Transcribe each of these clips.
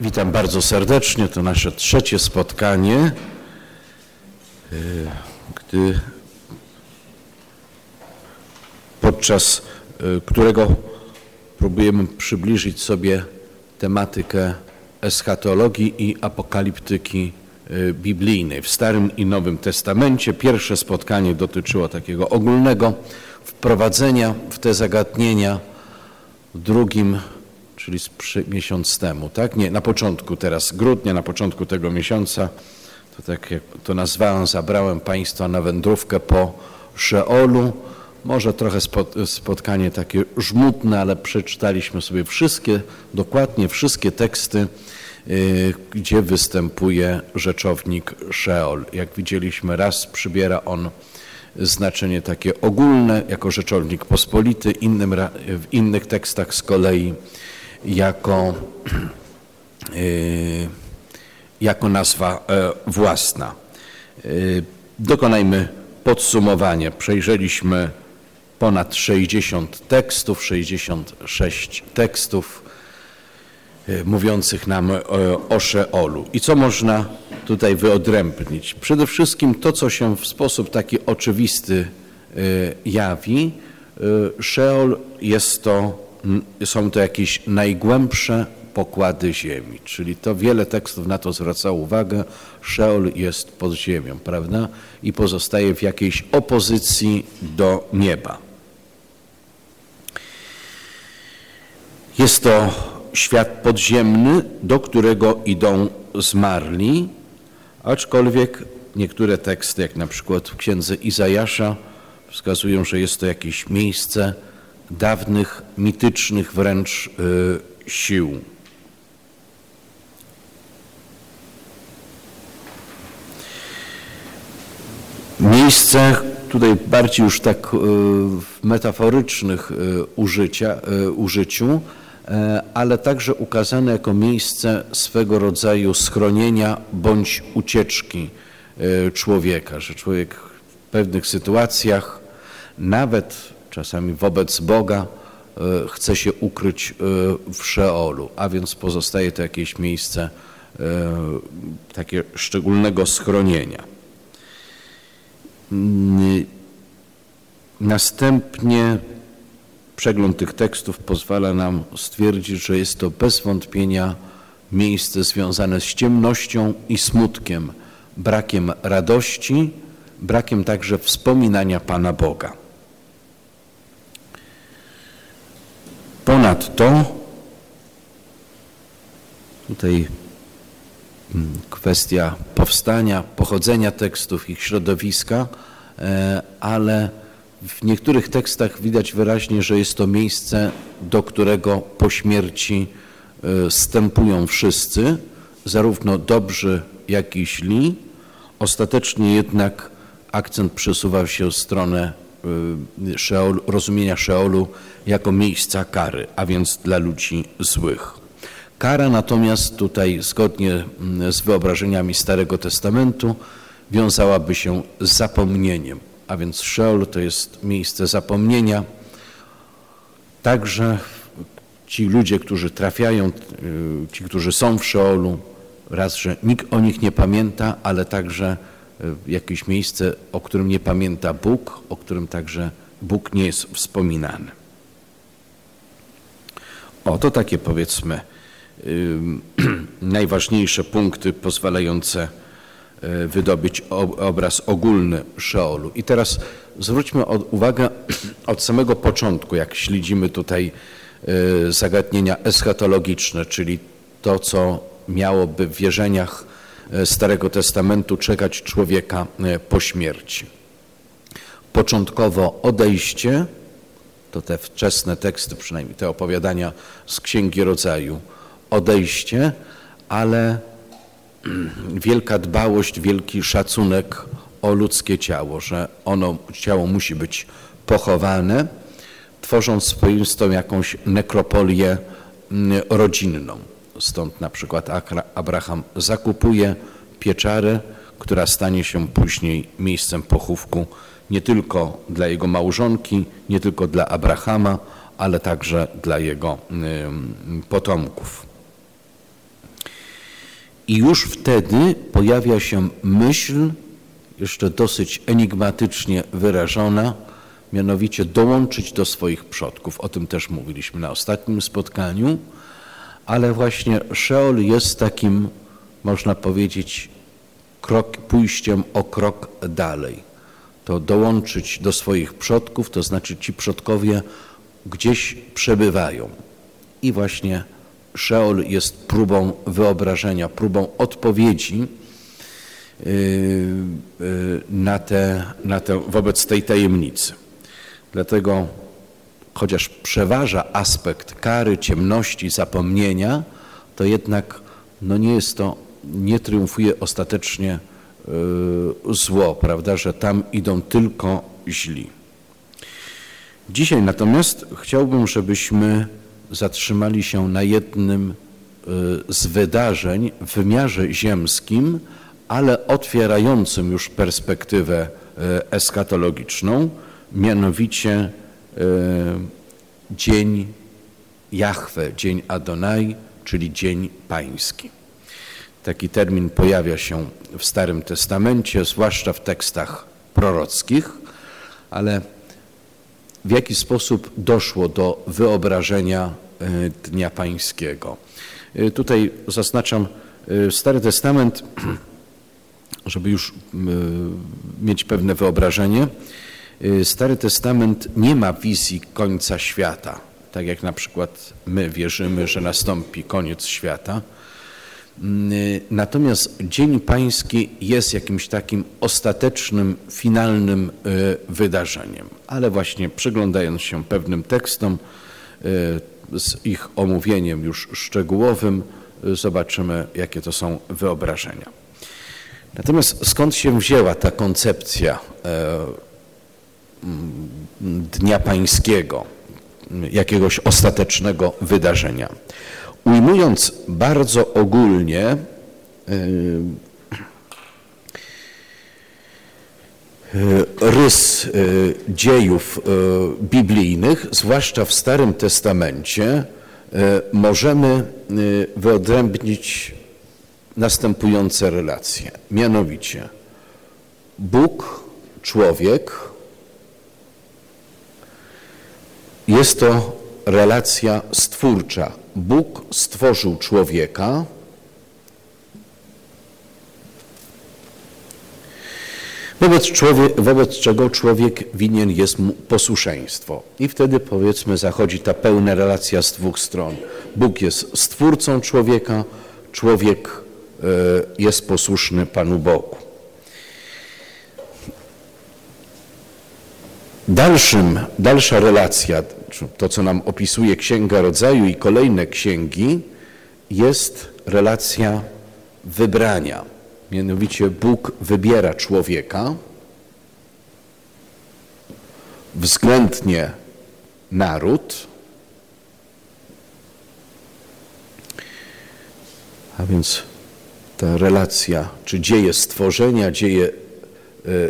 Witam bardzo serdecznie. To nasze trzecie spotkanie, y, gdy podczas y, którego próbujemy przybliżyć sobie tematykę eschatologii i apokaliptyki y, biblijnej. W Starym i Nowym Testamencie pierwsze spotkanie dotyczyło takiego ogólnego wprowadzenia w te zagadnienia. W drugim czyli miesiąc temu, tak? Nie, na początku teraz grudnia, na początku tego miesiąca, to tak jak to nazwałem, zabrałem Państwa na wędrówkę po Szeolu. Może trochę spotkanie takie żmudne, ale przeczytaliśmy sobie wszystkie, dokładnie wszystkie teksty, y, gdzie występuje rzeczownik Szeol. Jak widzieliśmy, raz przybiera on znaczenie takie ogólne, jako rzeczownik pospolity, innym, w innych tekstach z kolei jako, y, jako nazwa e, własna. Y, dokonajmy podsumowania. Przejrzeliśmy ponad 60 tekstów, 66 tekstów y, mówiących nam o Szeolu. I co można tutaj wyodrębnić? Przede wszystkim to, co się w sposób taki oczywisty jawi. Szeol jest to są to jakieś najgłębsze pokłady ziemi, czyli to wiele tekstów na to zwraca uwagę. Szeol jest pod ziemią, prawda? I pozostaje w jakiejś opozycji do nieba. Jest to świat podziemny, do którego idą zmarli, aczkolwiek niektóre teksty, jak na przykład w księdze Izajasza, wskazują, że jest to jakieś miejsce, dawnych, mitycznych wręcz y, sił. Miejsce, tutaj bardziej już tak y, w metaforycznych y, użycia, użyciu, ale także ukazane jako miejsce swego rodzaju schronienia bądź ucieczki człowieka, że człowiek w pewnych sytuacjach, nawet czasami wobec Boga e, chce się ukryć e, w Szeolu, a więc pozostaje to jakieś miejsce e, takie szczególnego schronienia. Mm, następnie przegląd tych tekstów pozwala nam stwierdzić, że jest to bez wątpienia miejsce związane z ciemnością i smutkiem, brakiem radości, brakiem także wspominania Pana Boga. Ponadto tutaj mm, kwestia powstania, pochodzenia tekstów, ich środowiska, e, ale w niektórych tekstach widać wyraźnie, że jest to miejsce, do którego po śmierci e, stępują wszyscy, zarówno dobrzy, jak i źli. Ostatecznie jednak akcent przesuwa się w stronę Y, Szeolu, rozumienia Szeolu jako miejsca kary, a więc dla ludzi złych. Kara natomiast tutaj zgodnie mm, z wyobrażeniami Starego Testamentu wiązałaby się z zapomnieniem, a więc Szeol to jest miejsce zapomnienia. Także ci ludzie, którzy trafiają, y, ci, którzy są w Szeolu, raz, że nikt o nich nie pamięta, ale także jakieś miejsce, o którym nie pamięta Bóg, o którym także Bóg nie jest wspominany. O, to takie powiedzmy najważniejsze punkty pozwalające e, wydobyć obraz ogólny Szeolu. I teraz zwróćmy uwagę od samego początku, jak śledzimy tutaj e, zagadnienia eschatologiczne, czyli to, co miałoby w wierzeniach E, Starego Testamentu czekać człowieka e, po śmierci. Początkowo odejście, to te wczesne teksty, przynajmniej te opowiadania z Księgi Rodzaju, odejście, ale wielka dbałość, wielki szacunek o ludzkie ciało, że ono, ciało musi być pochowane, tworząc swoistą jakąś nekropolię rodzinną. Stąd na przykład Abraham zakupuje pieczarę, która stanie się później miejscem pochówku nie tylko dla jego małżonki, nie tylko dla Abrahama, ale także dla jego potomków. I już wtedy pojawia się myśl, jeszcze dosyć enigmatycznie wyrażona, mianowicie dołączyć do swoich przodków. O tym też mówiliśmy na ostatnim spotkaniu, ale właśnie Szeol jest takim, można powiedzieć, krok, pójściem o krok dalej. To dołączyć do swoich przodków, to znaczy ci przodkowie gdzieś przebywają. I właśnie Szeol jest próbą wyobrażenia, próbą odpowiedzi yy, yy, na te, na te, wobec tej tajemnicy. Dlatego, chociaż przeważa aspekt kary, ciemności, zapomnienia, to jednak no nie jest to, nie triumfuje ostatecznie yy, zło, prawda, że tam idą tylko źli. Dzisiaj natomiast chciałbym, żebyśmy zatrzymali się na jednym y, z wydarzeń w wymiarze ziemskim, ale otwierającym już perspektywę y, eskatologiczną, mianowicie Dzień Jahwe, Dzień Adonai, czyli Dzień Pański. Taki termin pojawia się w Starym Testamencie, zwłaszcza w tekstach prorockich, ale w jaki sposób doszło do wyobrażenia e, Dnia Pańskiego. E, tutaj zaznaczam e, Stary Testament, żeby już mieć pewne wyobrażenie. Stary Testament nie ma wizji końca świata, tak jak na przykład my wierzymy, że nastąpi koniec świata. Mm, natomiast Dzień Pański jest jakimś takim ostatecznym, finalnym y, wydarzeniem. Ale właśnie przyglądając się pewnym tekstom, y, z ich omówieniem już szczegółowym, y, zobaczymy, jakie to są wyobrażenia. Natomiast skąd się wzięła ta koncepcja mm, Dnia Pańskiego, jakiegoś ostatecznego wydarzenia? Ujmując bardzo ogólnie, y, y, rys y, dziejów biblijnych, zwłaszcza w Starym Testamencie, możemy wyodrębnić następujące relacje. Mianowicie Bóg, człowiek, jest to relacja stwórcza, Bóg stworzył człowieka, wobec, człowiek, wobec czego człowiek winien jest mu posłuszeństwo. I wtedy powiedzmy zachodzi ta pełna relacja z dwóch stron. Bóg jest stwórcą człowieka, człowiek e, jest posłuszny Panu Bogu. Dalszym, dalsza relacja to co nam opisuje Księga Rodzaju i kolejne księgi, jest relacja wybrania. Mianowicie Bóg wybiera człowieka, względnie naród, a więc ta relacja, czy dzieje stworzenia, dzieje e,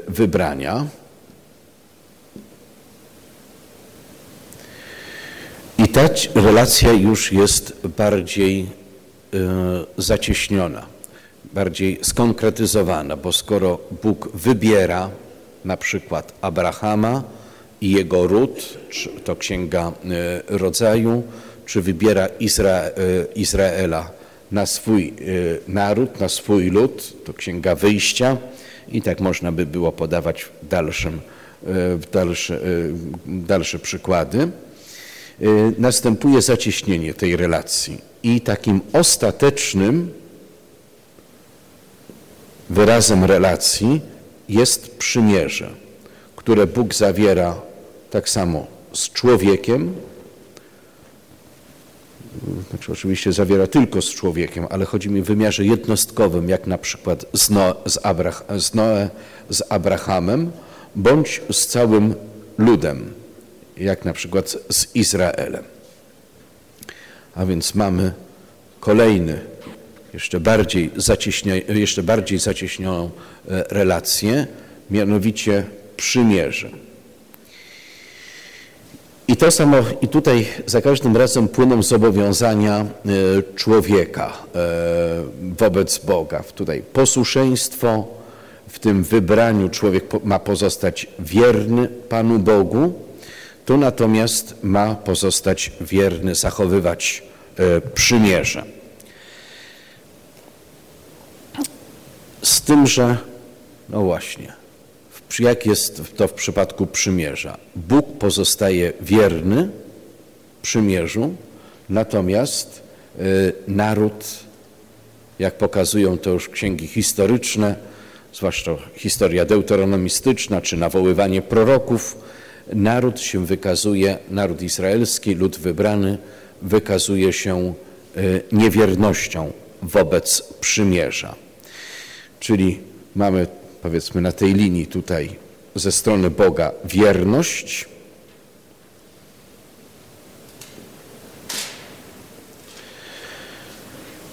wybrania, ta relacja już jest bardziej y, zacieśniona, bardziej skonkretyzowana, bo skoro Bóg wybiera na przykład Abrahama i jego ród, to Księga y, Rodzaju, czy wybiera Izra, y, Izraela na swój naród, na swój lud, to Księga Wyjścia i tak można by było podawać w dalszym, w dalsze, dalsze przykłady. Y, następuje zacieśnienie tej relacji. I takim ostatecznym wyrazem relacji jest przymierze, które Bóg zawiera tak samo z człowiekiem, znaczy oczywiście zawiera tylko z człowiekiem, ale chodzi mi w wymiarze jednostkowym, jak na przykład z, no, z, z Noe, z Abrahamem, bądź z całym ludem jak na przykład z Izraelem. A więc mamy kolejny, jeszcze bardziej, jeszcze bardziej zacieśnioną e, relację, mianowicie przymierze. I to samo, i tutaj za każdym razem płyną zobowiązania e, człowieka e, wobec Boga. Tutaj posłuszeństwo, w tym wybraniu człowiek ma pozostać wierny Panu Bogu, tu natomiast ma pozostać wierny, zachowywać e, przymierze. Z tym, że, no właśnie, jak jest to w przypadku przymierza? Bóg pozostaje wierny przymierzu, natomiast y, naród, jak pokazują to już księgi historyczne, zwłaszcza historia deuteronomistyczna czy nawoływanie proroków, naród się wykazuje, naród izraelski, lud wybrany, wykazuje się y, niewiernością wobec przymierza. Czyli mamy powiedzmy na tej linii tutaj ze strony Boga wierność,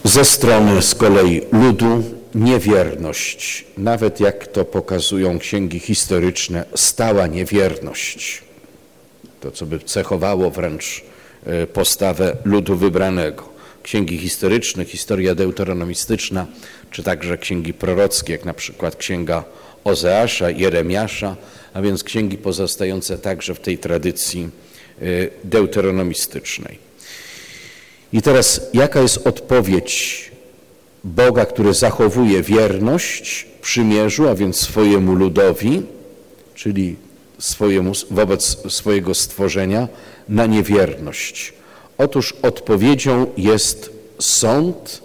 ze strony z kolei ludu niewierność, nawet jak to pokazują księgi historyczne, stała niewierność. To, co by cechowało wręcz e, postawę ludu wybranego. Księgi historyczne, historia deuteronomistyczna czy także księgi prorockie, jak na przykład księga Ozeasza, Jeremiasza, a więc księgi pozostające także w tej tradycji y, deuteronomistycznej. I teraz jaka jest odpowiedź Boga, który zachowuje wierność przymierzu, a więc swojemu ludowi, czyli swojemu, wobec swojego stworzenia, na niewierność? Otóż odpowiedzią jest sąd,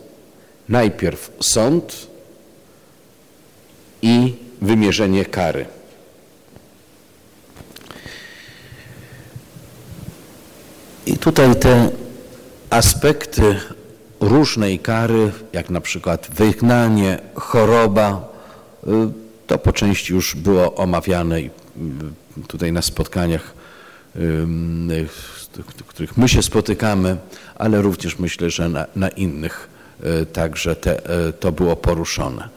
najpierw sąd i wymierzenie kary. I tutaj te aspekty różnej kary, jak na przykład wygnanie, choroba, y, to po części już było omawiane y, tutaj na spotkaniach, w których my się spotykamy, ale również myślę, że na, na innych E, także te, to było poruszone.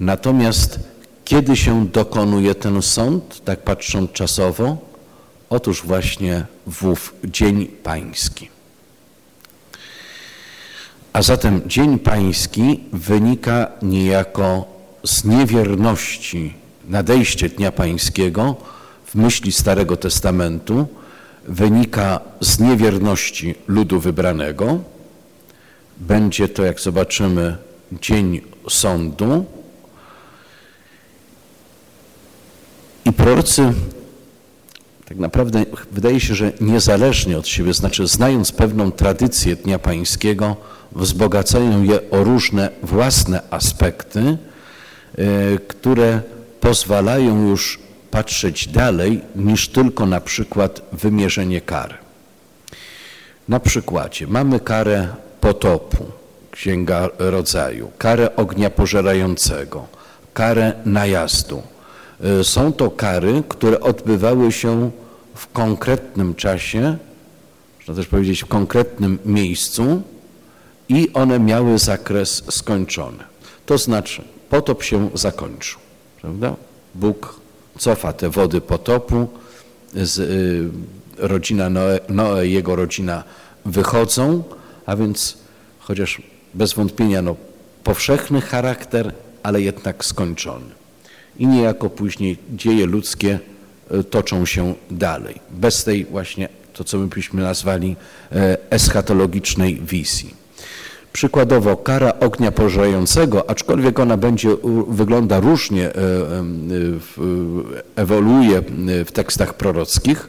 Natomiast kiedy się dokonuje ten sąd, tak patrząc czasowo? Otóż właśnie w Dzień Pański. A zatem Dzień Pański wynika niejako z niewierności nadejście Dnia Pańskiego w myśli Starego Testamentu, wynika z niewierności ludu wybranego, będzie to, jak zobaczymy, dzień sądu. I prorocy tak naprawdę wydaje się, że niezależnie od siebie, znaczy znając pewną tradycję Dnia Pańskiego, wzbogacają je o różne własne aspekty, e, które pozwalają już patrzeć dalej niż tylko na przykład wymierzenie kary. Na przykładzie mamy karę potopu, Księga Rodzaju, karę ognia pożerającego, karę najazdu. Y, są to kary, które odbywały się w konkretnym czasie, można też powiedzieć w konkretnym miejscu i one miały zakres skończony. To znaczy potop się zakończył, prawda? Bóg cofa te wody potopu, z, y, rodzina Noe, Noe, jego rodzina wychodzą, a więc chociaż bez wątpienia no, powszechny charakter, ale jednak skończony. I niejako później dzieje ludzkie e, toczą się dalej, bez tej właśnie, to co my byśmy nazwali e, eschatologicznej wizji. Przykładowo kara ognia pożerającego, aczkolwiek ona będzie, wygląda różnie, e, ewoluuje w tekstach prorockich,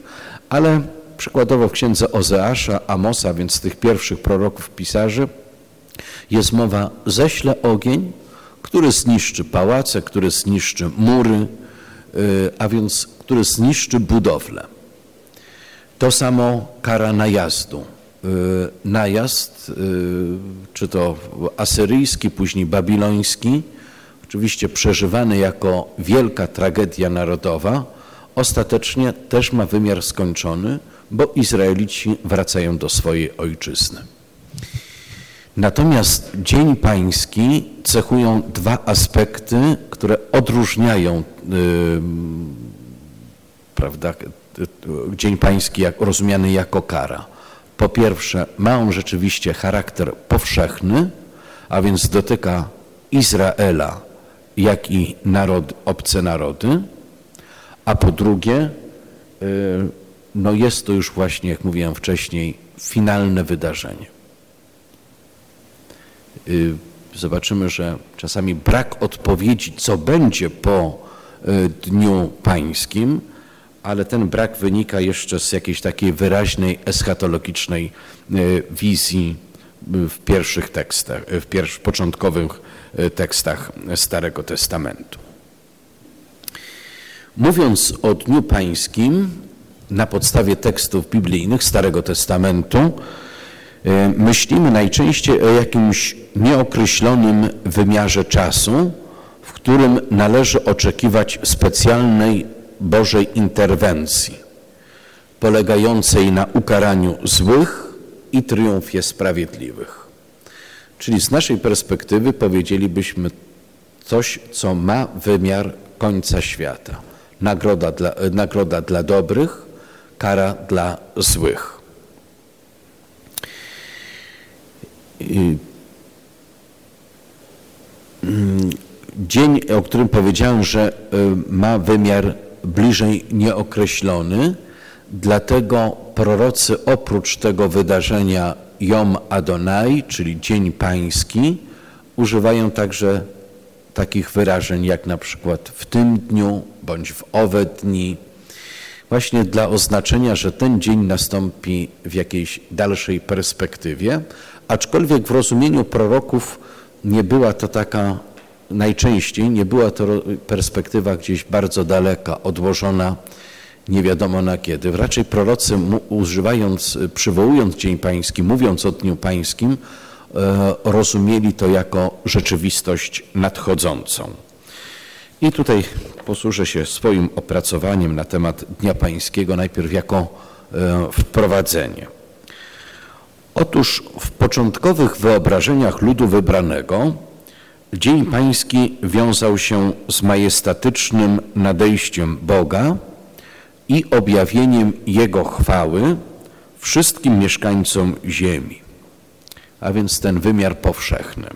ale Przykładowo w księdze Ozeasza, Amosa, więc tych pierwszych proroków pisarzy, jest mowa ześle ogień, który zniszczy pałace, który zniszczy mury, a więc który zniszczy budowlę. To samo kara najazdu. Y, najazd, y, czy to asyryjski, później babiloński, oczywiście przeżywany jako wielka tragedia narodowa, ostatecznie też ma wymiar skończony, bo Izraelici wracają do swojej ojczyzny. Natomiast Dzień Pański cechują dwa aspekty, które odróżniają yy, prawda, Dzień Pański jak, rozumiany jako kara. Po pierwsze, ma on rzeczywiście charakter powszechny, a więc dotyka Izraela, jak i narod, obce narody, a po drugie, y, no jest to już właśnie, jak mówiłem wcześniej, finalne wydarzenie. Y, zobaczymy, że czasami brak odpowiedzi, co będzie po y, Dniu Pańskim, ale ten brak wynika jeszcze z jakiejś takiej wyraźnej eschatologicznej wizji w pierwszych tekstach, w pierwszych, początkowych tekstach Starego Testamentu. Mówiąc o Dniu Pańskim na podstawie tekstów biblijnych Starego Testamentu, e, myślimy najczęściej o jakimś nieokreślonym wymiarze czasu, w którym należy oczekiwać specjalnej Bożej interwencji, polegającej na ukaraniu złych i triumfie sprawiedliwych. Czyli z naszej perspektywy powiedzielibyśmy coś, co ma wymiar końca świata nagroda dla, nagroda dla dobrych, kara dla złych. Mm, dzień, o którym powiedziałem, że y, ma wymiar bliżej nieokreślony, dlatego prorocy oprócz tego wydarzenia Jom Adonai, czyli Dzień Pański, używają także takich wyrażeń jak na przykład w tym dniu bądź w owe dni, właśnie dla oznaczenia, że ten dzień nastąpi w jakiejś dalszej perspektywie, aczkolwiek w rozumieniu proroków nie była to taka najczęściej, nie była to perspektywa gdzieś bardzo daleka, odłożona nie wiadomo na kiedy. Raczej prorocy używając, przywołując Dzień Pański, mówiąc o Dniu Pańskim, E, rozumieli to jako rzeczywistość nadchodzącą. I tutaj posłużę się swoim opracowaniem na temat Dnia Pańskiego najpierw jako e, wprowadzenie. Otóż w początkowych wyobrażeniach ludu wybranego Dzień Pański wiązał się z majestatycznym nadejściem Boga i objawieniem Jego chwały wszystkim mieszkańcom ziemi a więc ten wymiar powszechny.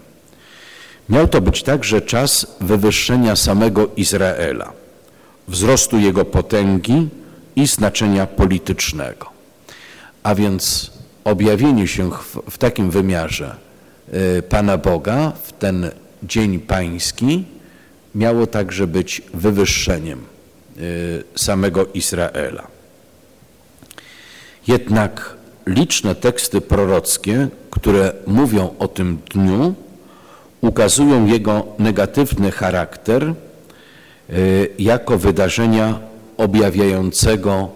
Miał to być także czas wywyższenia samego Izraela, wzrostu jego potęgi i znaczenia politycznego. A więc objawienie się w takim wymiarze y, Pana Boga w ten Dzień Pański miało także być wywyższeniem y, samego Izraela. Jednak liczne teksty prorockie, które mówią o tym dniu, ukazują jego negatywny charakter e, jako wydarzenia objawiającego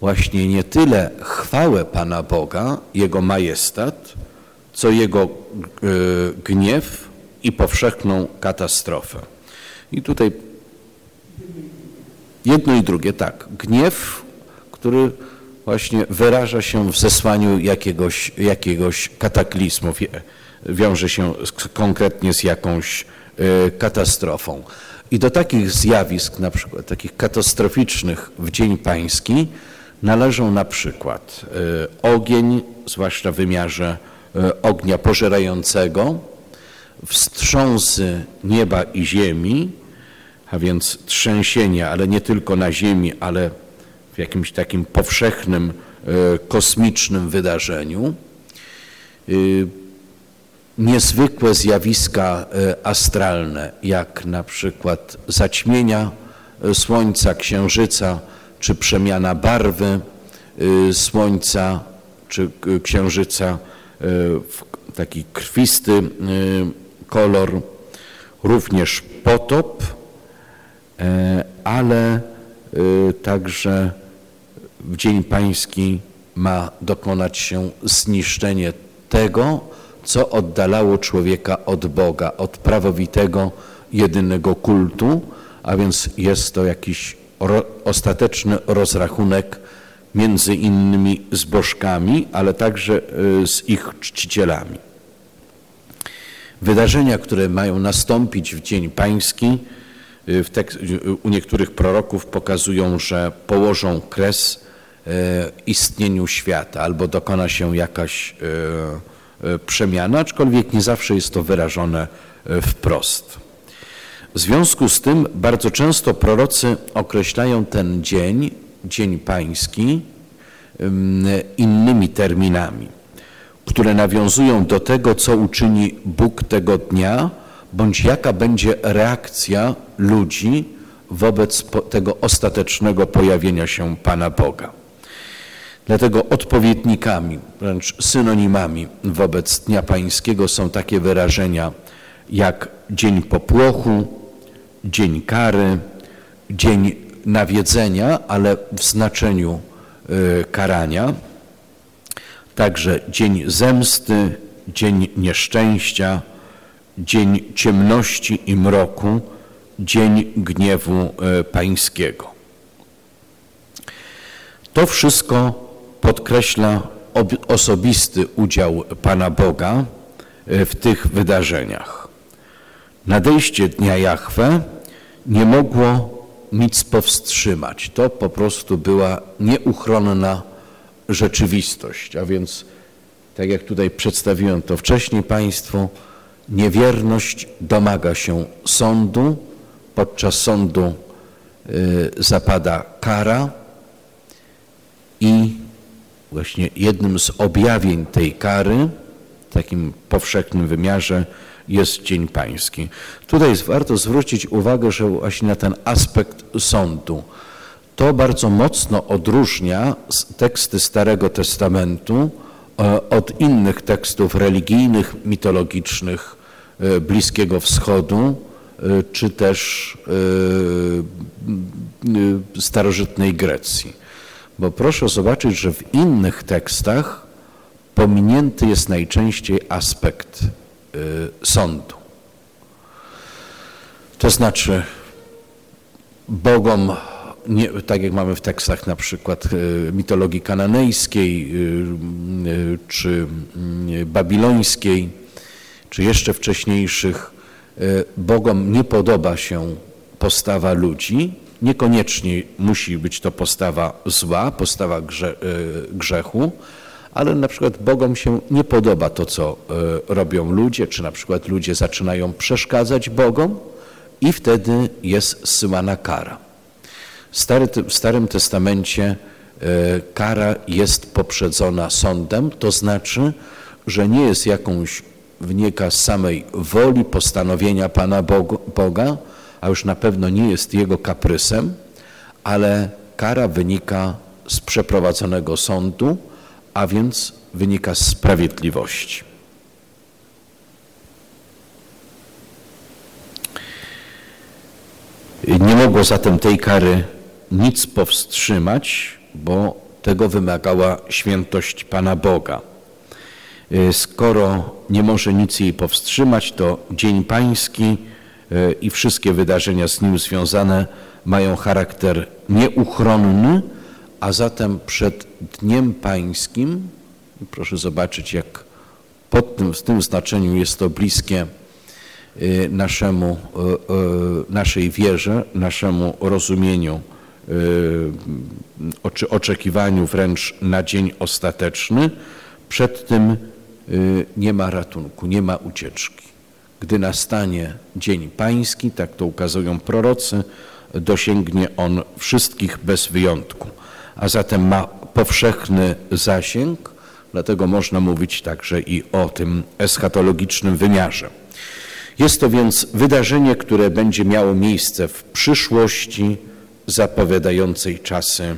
właśnie nie tyle chwałę Pana Boga, Jego majestat, co Jego e, gniew i powszechną katastrofę. I tutaj jedno i drugie, tak, gniew, który właśnie wyraża się w zesłaniu jakiegoś, jakiegoś kataklizmu, wiąże się konkretnie z jakąś e, katastrofą. I do takich zjawisk, na przykład takich katastroficznych w Dzień Pański należą na przykład e, ogień, zwłaszcza w wymiarze e, ognia pożerającego, wstrząsy nieba i ziemi, a więc trzęsienia, ale nie tylko na ziemi, ale w jakimś takim powszechnym, e, kosmicznym wydarzeniu. E, niezwykłe zjawiska e, astralne, jak na przykład zaćmienia Słońca, Księżyca, czy przemiana barwy Słońca, czy Księżyca w taki krwisty kolor, również potop, ale także w Dzień Pański ma dokonać się zniszczenie tego, co oddalało człowieka od Boga, od prawowitego, jedynego kultu, a więc jest to jakiś ostateczny rozrachunek między innymi z bożkami, ale także y, z ich czcicielami. Wydarzenia, które mają nastąpić w Dzień Pański, w tekst, u niektórych proroków pokazują, że położą kres istnieniu świata albo dokona się jakaś przemiana, aczkolwiek nie zawsze jest to wyrażone wprost. W związku z tym bardzo często prorocy określają ten dzień, Dzień Pański, innymi terminami, które nawiązują do tego, co uczyni Bóg tego dnia, bądź jaka będzie reakcja ludzi wobec tego ostatecznego pojawienia się Pana Boga. Dlatego odpowiednikami, wręcz synonimami wobec Dnia Pańskiego są takie wyrażenia jak Dzień Popłochu, Dzień Kary, Dzień Nawiedzenia, ale w znaczeniu y, karania, także Dzień Zemsty, Dzień Nieszczęścia, Dzień Ciemności i Mroku, Dzień Gniewu y, Pańskiego. To wszystko podkreśla osobisty udział Pana Boga y, w tych wydarzeniach. Nadejście Dnia Jahwe nie mogło nic powstrzymać. To po prostu była nieuchronna rzeczywistość. A więc, tak jak tutaj przedstawiłem to wcześniej Państwu, niewierność domaga się sądu, podczas sądu y, zapada kara i właśnie jednym z objawień tej kary, w takim powszechnym wymiarze, jest Dzień Pański. Tutaj warto zwrócić uwagę, że właśnie na ten aspekt sądu. To bardzo mocno odróżnia teksty Starego Testamentu e, od innych tekstów religijnych, mitologicznych e, Bliskiego Wschodu, e, czy też starożytnej Grecji. Bo proszę zobaczyć, że w innych tekstach pominięty jest najczęściej aspekt sądu. To znaczy bogom, nie, tak jak mamy w tekstach na przykład y, mitologii kananejskiej, y, czy babilońskiej, czy jeszcze wcześniejszych, bogom nie podoba się postawa ludzi, niekoniecznie musi być to postawa zła, postawa grze, grzechu, ale na przykład Bogom się nie podoba to, co e, robią ludzie, czy na przykład ludzie zaczynają przeszkadzać Bogom i wtedy jest zsyłana kara. W Starym Testamencie e, kara jest poprzedzona sądem, to znaczy, że nie jest jakąś wynika z samej woli, postanowienia Pana Boga, a już na pewno nie jest Jego kaprysem, ale kara wynika z przeprowadzonego sądu, a więc wynika z sprawiedliwości. Nie mogło zatem tej kary nic powstrzymać, bo tego wymagała świętość Pana Boga. Skoro nie może nic jej powstrzymać, to Dzień Pański e, i wszystkie wydarzenia z nim związane mają charakter nieuchronny, a zatem przed Dniem Pańskim, proszę zobaczyć, jak pod tym, w tym znaczeniu jest to bliskie y, naszemu, y, y, naszej wierze, naszemu rozumieniu, czy oczekiwaniu wręcz na dzień ostateczny, przed tym nie ma ratunku, nie ma ucieczki. Gdy nastanie dzień pański, tak to ukazują prorocy, dosięgnie on wszystkich bez wyjątku a zatem ma powszechny zasięg, dlatego można mówić także i o tym eschatologicznym wymiarze. Jest to więc wydarzenie, które będzie miało miejsce w przyszłości, zapowiadającej czasy e,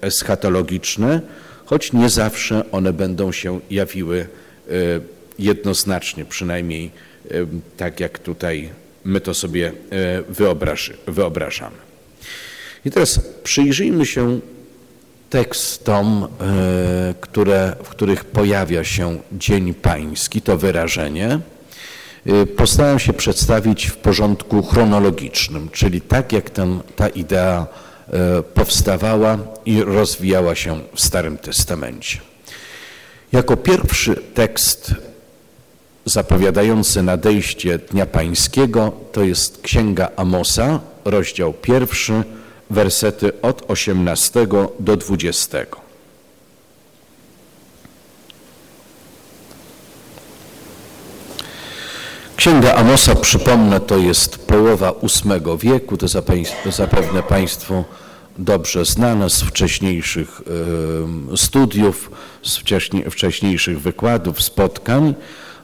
eschatologiczne, choć nie zawsze one będą się jawiły e, jednoznacznie, przynajmniej e, tak jak tutaj my to sobie wyobrażamy. I teraz przyjrzyjmy się tekstom, które, w których pojawia się Dzień Pański, to wyrażenie, postaram się przedstawić w porządku chronologicznym, czyli tak jak ten, ta idea e, powstawała i rozwijała się w Starym Testamencie. Jako pierwszy tekst zapowiadający nadejście Dnia Pańskiego to jest Księga Amosa, rozdział pierwszy, wersety od 18 do 20. Księga Amosa, przypomnę, to jest połowa VIII wieku, to zapewne Państwu dobrze znane z wcześniejszych studiów, z wcześniejszych wykładów, spotkań.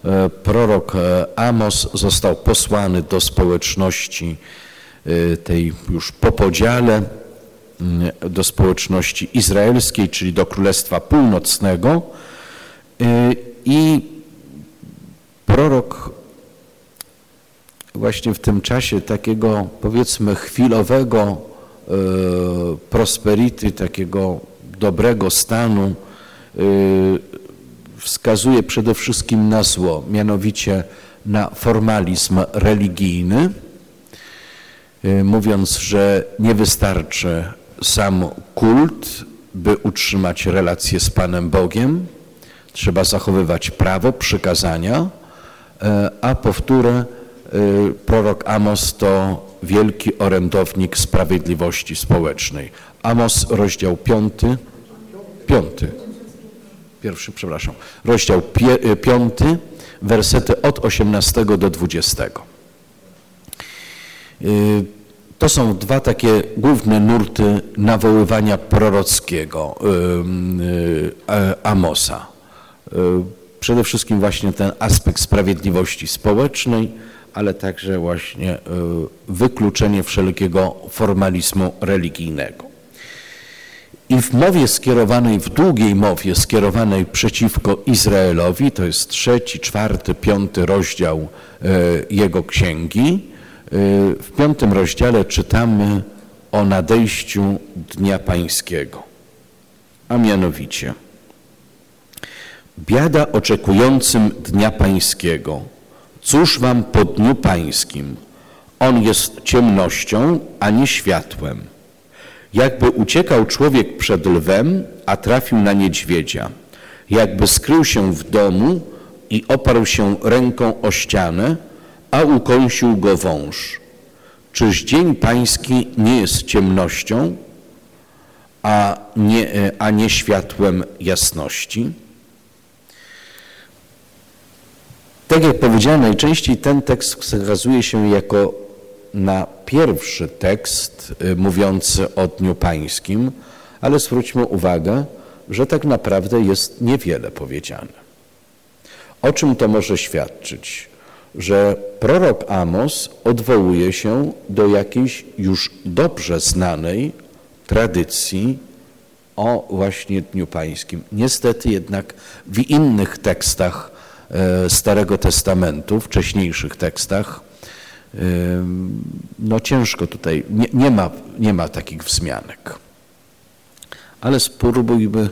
E, prorok e, Amos został posłany do społeczności e, tej już po podziale, mm, do społeczności izraelskiej, czyli do Królestwa Północnego i prorok właśnie w tym czasie takiego powiedzmy chwilowego prosperity, takiego dobrego stanu wskazuje przede wszystkim na zło, mianowicie na formalizm religijny, y, mówiąc, że nie wystarczy sam kult, by utrzymać relacje z Panem Bogiem, trzeba zachowywać prawo, przykazania, a powtórę prorok Amos to wielki orędownik sprawiedliwości społecznej. Amos, rozdział piąty, piąty pierwszy, przepraszam, rozdział e, piąty, wersety od 18 do 20. E, to są dwa takie główne nurty nawoływania prorockiego Amosa. Przede wszystkim właśnie ten aspekt sprawiedliwości społecznej, ale także właśnie wykluczenie wszelkiego formalizmu religijnego. I w mowie skierowanej, w długiej mowie skierowanej przeciwko Izraelowi, to jest trzeci, czwarty, piąty rozdział e, jego księgi, e, w piątym rozdziale czytamy o nadejściu Dnia Pańskiego, a mianowicie Biada oczekującym Dnia Pańskiego. Cóż wam po Dniu Pańskim? On jest ciemnością, a nie światłem jakby uciekał człowiek przed lwem, a trafił na niedźwiedzia. Jakby skrył się w domu i oparł się ręką o ścianę, a ukąsił go wąż. Czyż dzień pański nie jest ciemnością, a nie, a nie światłem jasności? Tak jak powiedziałem, najczęściej ten tekst wskazuje się jako na pierwszy tekst y, mówiący o Dniu Pańskim, ale zwróćmy uwagę, że tak naprawdę jest niewiele powiedziane. O czym to może świadczyć? Że prorok Amos odwołuje się do jakiejś już dobrze znanej tradycji o właśnie Dniu Pańskim. Niestety jednak w innych tekstach Starego Testamentu, wcześniejszych tekstach, no ciężko tutaj, nie, nie, ma, nie ma takich wzmianek. Ale spróbujmy,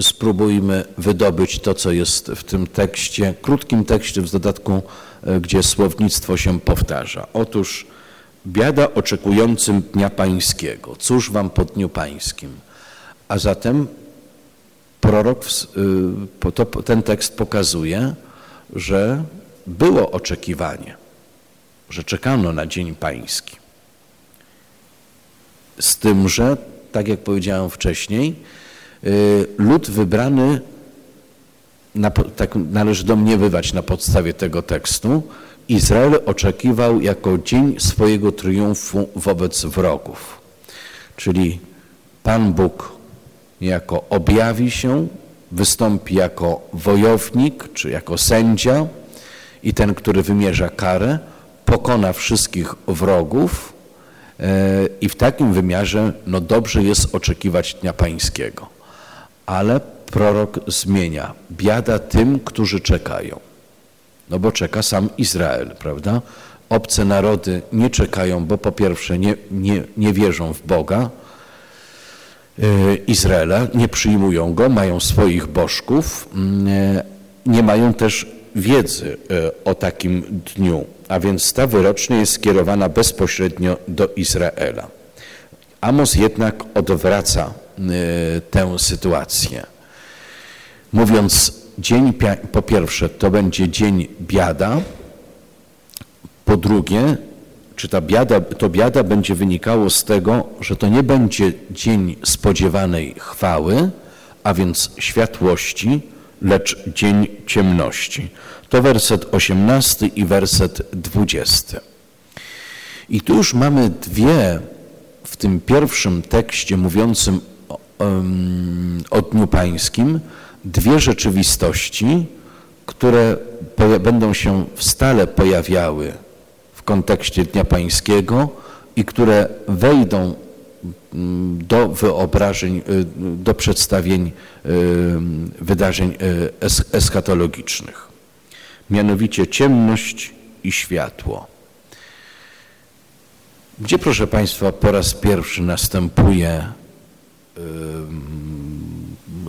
spróbujmy wydobyć to, co jest w tym tekście, krótkim tekście w dodatku, e, gdzie słownictwo się powtarza. Otóż biada oczekującym Dnia Pańskiego. Cóż wam po Dniu Pańskim? A zatem prorok, y, ten tekst pokazuje, że było oczekiwanie że czekano na Dzień Pański. Z tym, że, tak jak powiedziałem wcześniej, y, lud wybrany, tak należy domniewywać na podstawie tego tekstu, Izrael oczekiwał jako dzień swojego triumfu wobec wrogów. Czyli Pan Bóg jako objawi się, wystąpi jako wojownik czy jako sędzia i ten, który wymierza karę, pokona wszystkich wrogów e, i w takim wymiarze no dobrze jest oczekiwać Dnia Pańskiego. Ale prorok zmienia. Biada tym, którzy czekają. No bo czeka sam Izrael, prawda? Obce narody nie czekają, bo po pierwsze nie, nie, nie wierzą w Boga, Izraela, nie przyjmują go, mają swoich bożków, mm, e, nie mają też wiedzy o takim dniu a więc ta wyrocznia jest skierowana bezpośrednio do Izraela. Amos jednak odwraca y, tę sytuację, mówiąc, dzień po pierwsze to będzie dzień biada, po drugie, czy ta biada, to biada będzie wynikało z tego, że to nie będzie dzień spodziewanej chwały, a więc światłości, lecz dzień ciemności. To werset 18 i werset 20. I tu już mamy dwie w tym pierwszym tekście mówiącym o, o Dniu Pańskim, dwie rzeczywistości, które będą się stale pojawiały kontekście Dnia Pańskiego i które wejdą mm, do wyobrażeń, y, do przedstawień y, wydarzeń y, eschatologicznych. Mianowicie ciemność i światło. Gdzie, proszę Państwa, po raz pierwszy następuje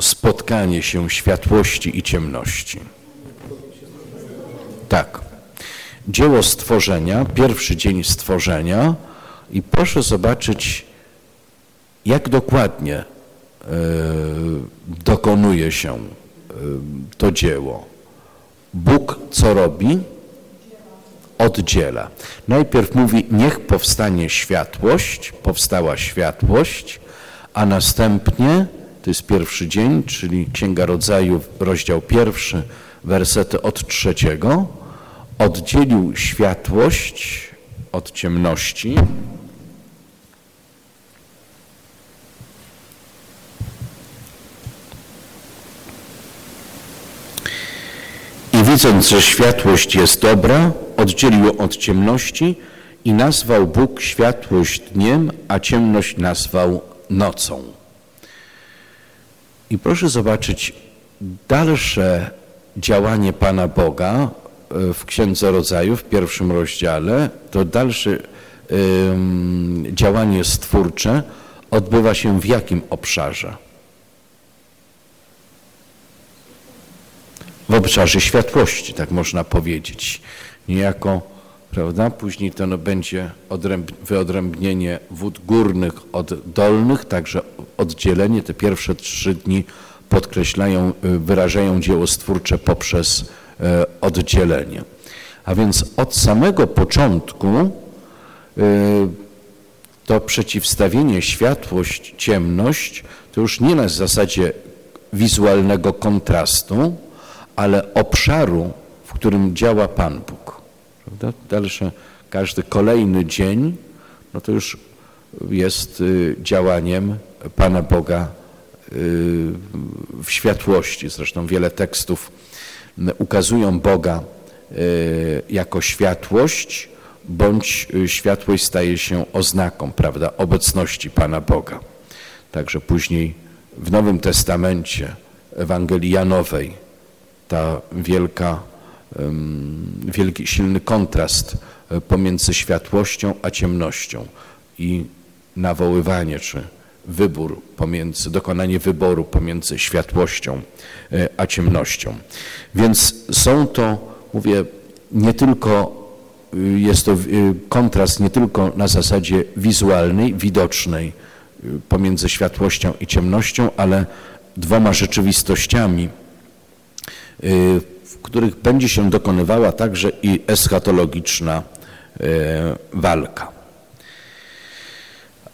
spotkanie się światłości i ciemności? Tak. Dzieło stworzenia, pierwszy dzień stworzenia i proszę zobaczyć, jak dokładnie e, dokonuje się e, to dzieło. Bóg co robi? Oddziela. Najpierw mówi, niech powstanie światłość, powstała światłość, a następnie, to jest pierwszy dzień, czyli Księga Rodzaju, rozdział pierwszy, wersety od trzeciego, oddzielił światłość od ciemności. I widząc, że światłość jest dobra, oddzielił ją od ciemności i nazwał Bóg światłość dniem, a ciemność nazwał nocą. I proszę zobaczyć dalsze działanie Pana Boga w Księdze Rodzaju, w pierwszym rozdziale, to dalsze działanie stwórcze odbywa się w jakim obszarze? W obszarze światłości, tak można powiedzieć. Niejako, prawda? Później to no będzie wyodrębnienie wód górnych od dolnych, także oddzielenie. Te pierwsze trzy dni podkreślają, y, wyrażają dzieło stwórcze poprzez E, oddzielenie. A więc od samego początku e, to przeciwstawienie światłość, ciemność to już nie na zasadzie wizualnego kontrastu, ale obszaru, w którym działa Pan Bóg. Prawda? Dalsze, każdy kolejny dzień, no to już jest y, działaniem Pana Boga y, w światłości. Zresztą wiele tekstów ukazują Boga e, jako światłość, bądź e, światłość staje się oznaką, prawda, obecności Pana Boga. Także później w Nowym Testamencie Ewangelii Janowej ta wielka, wielki, silny kontrast e, pomiędzy światłością a ciemnością i nawoływanie czy wybór pomiędzy, dokonanie wyboru pomiędzy światłością e, a ciemnością. Więc są to, mówię, nie tylko, y, jest to y, kontrast nie tylko na zasadzie wizualnej, widocznej y, pomiędzy światłością i ciemnością, ale dwoma rzeczywistościami, w których będzie się dokonywała także i eschatologiczna walka.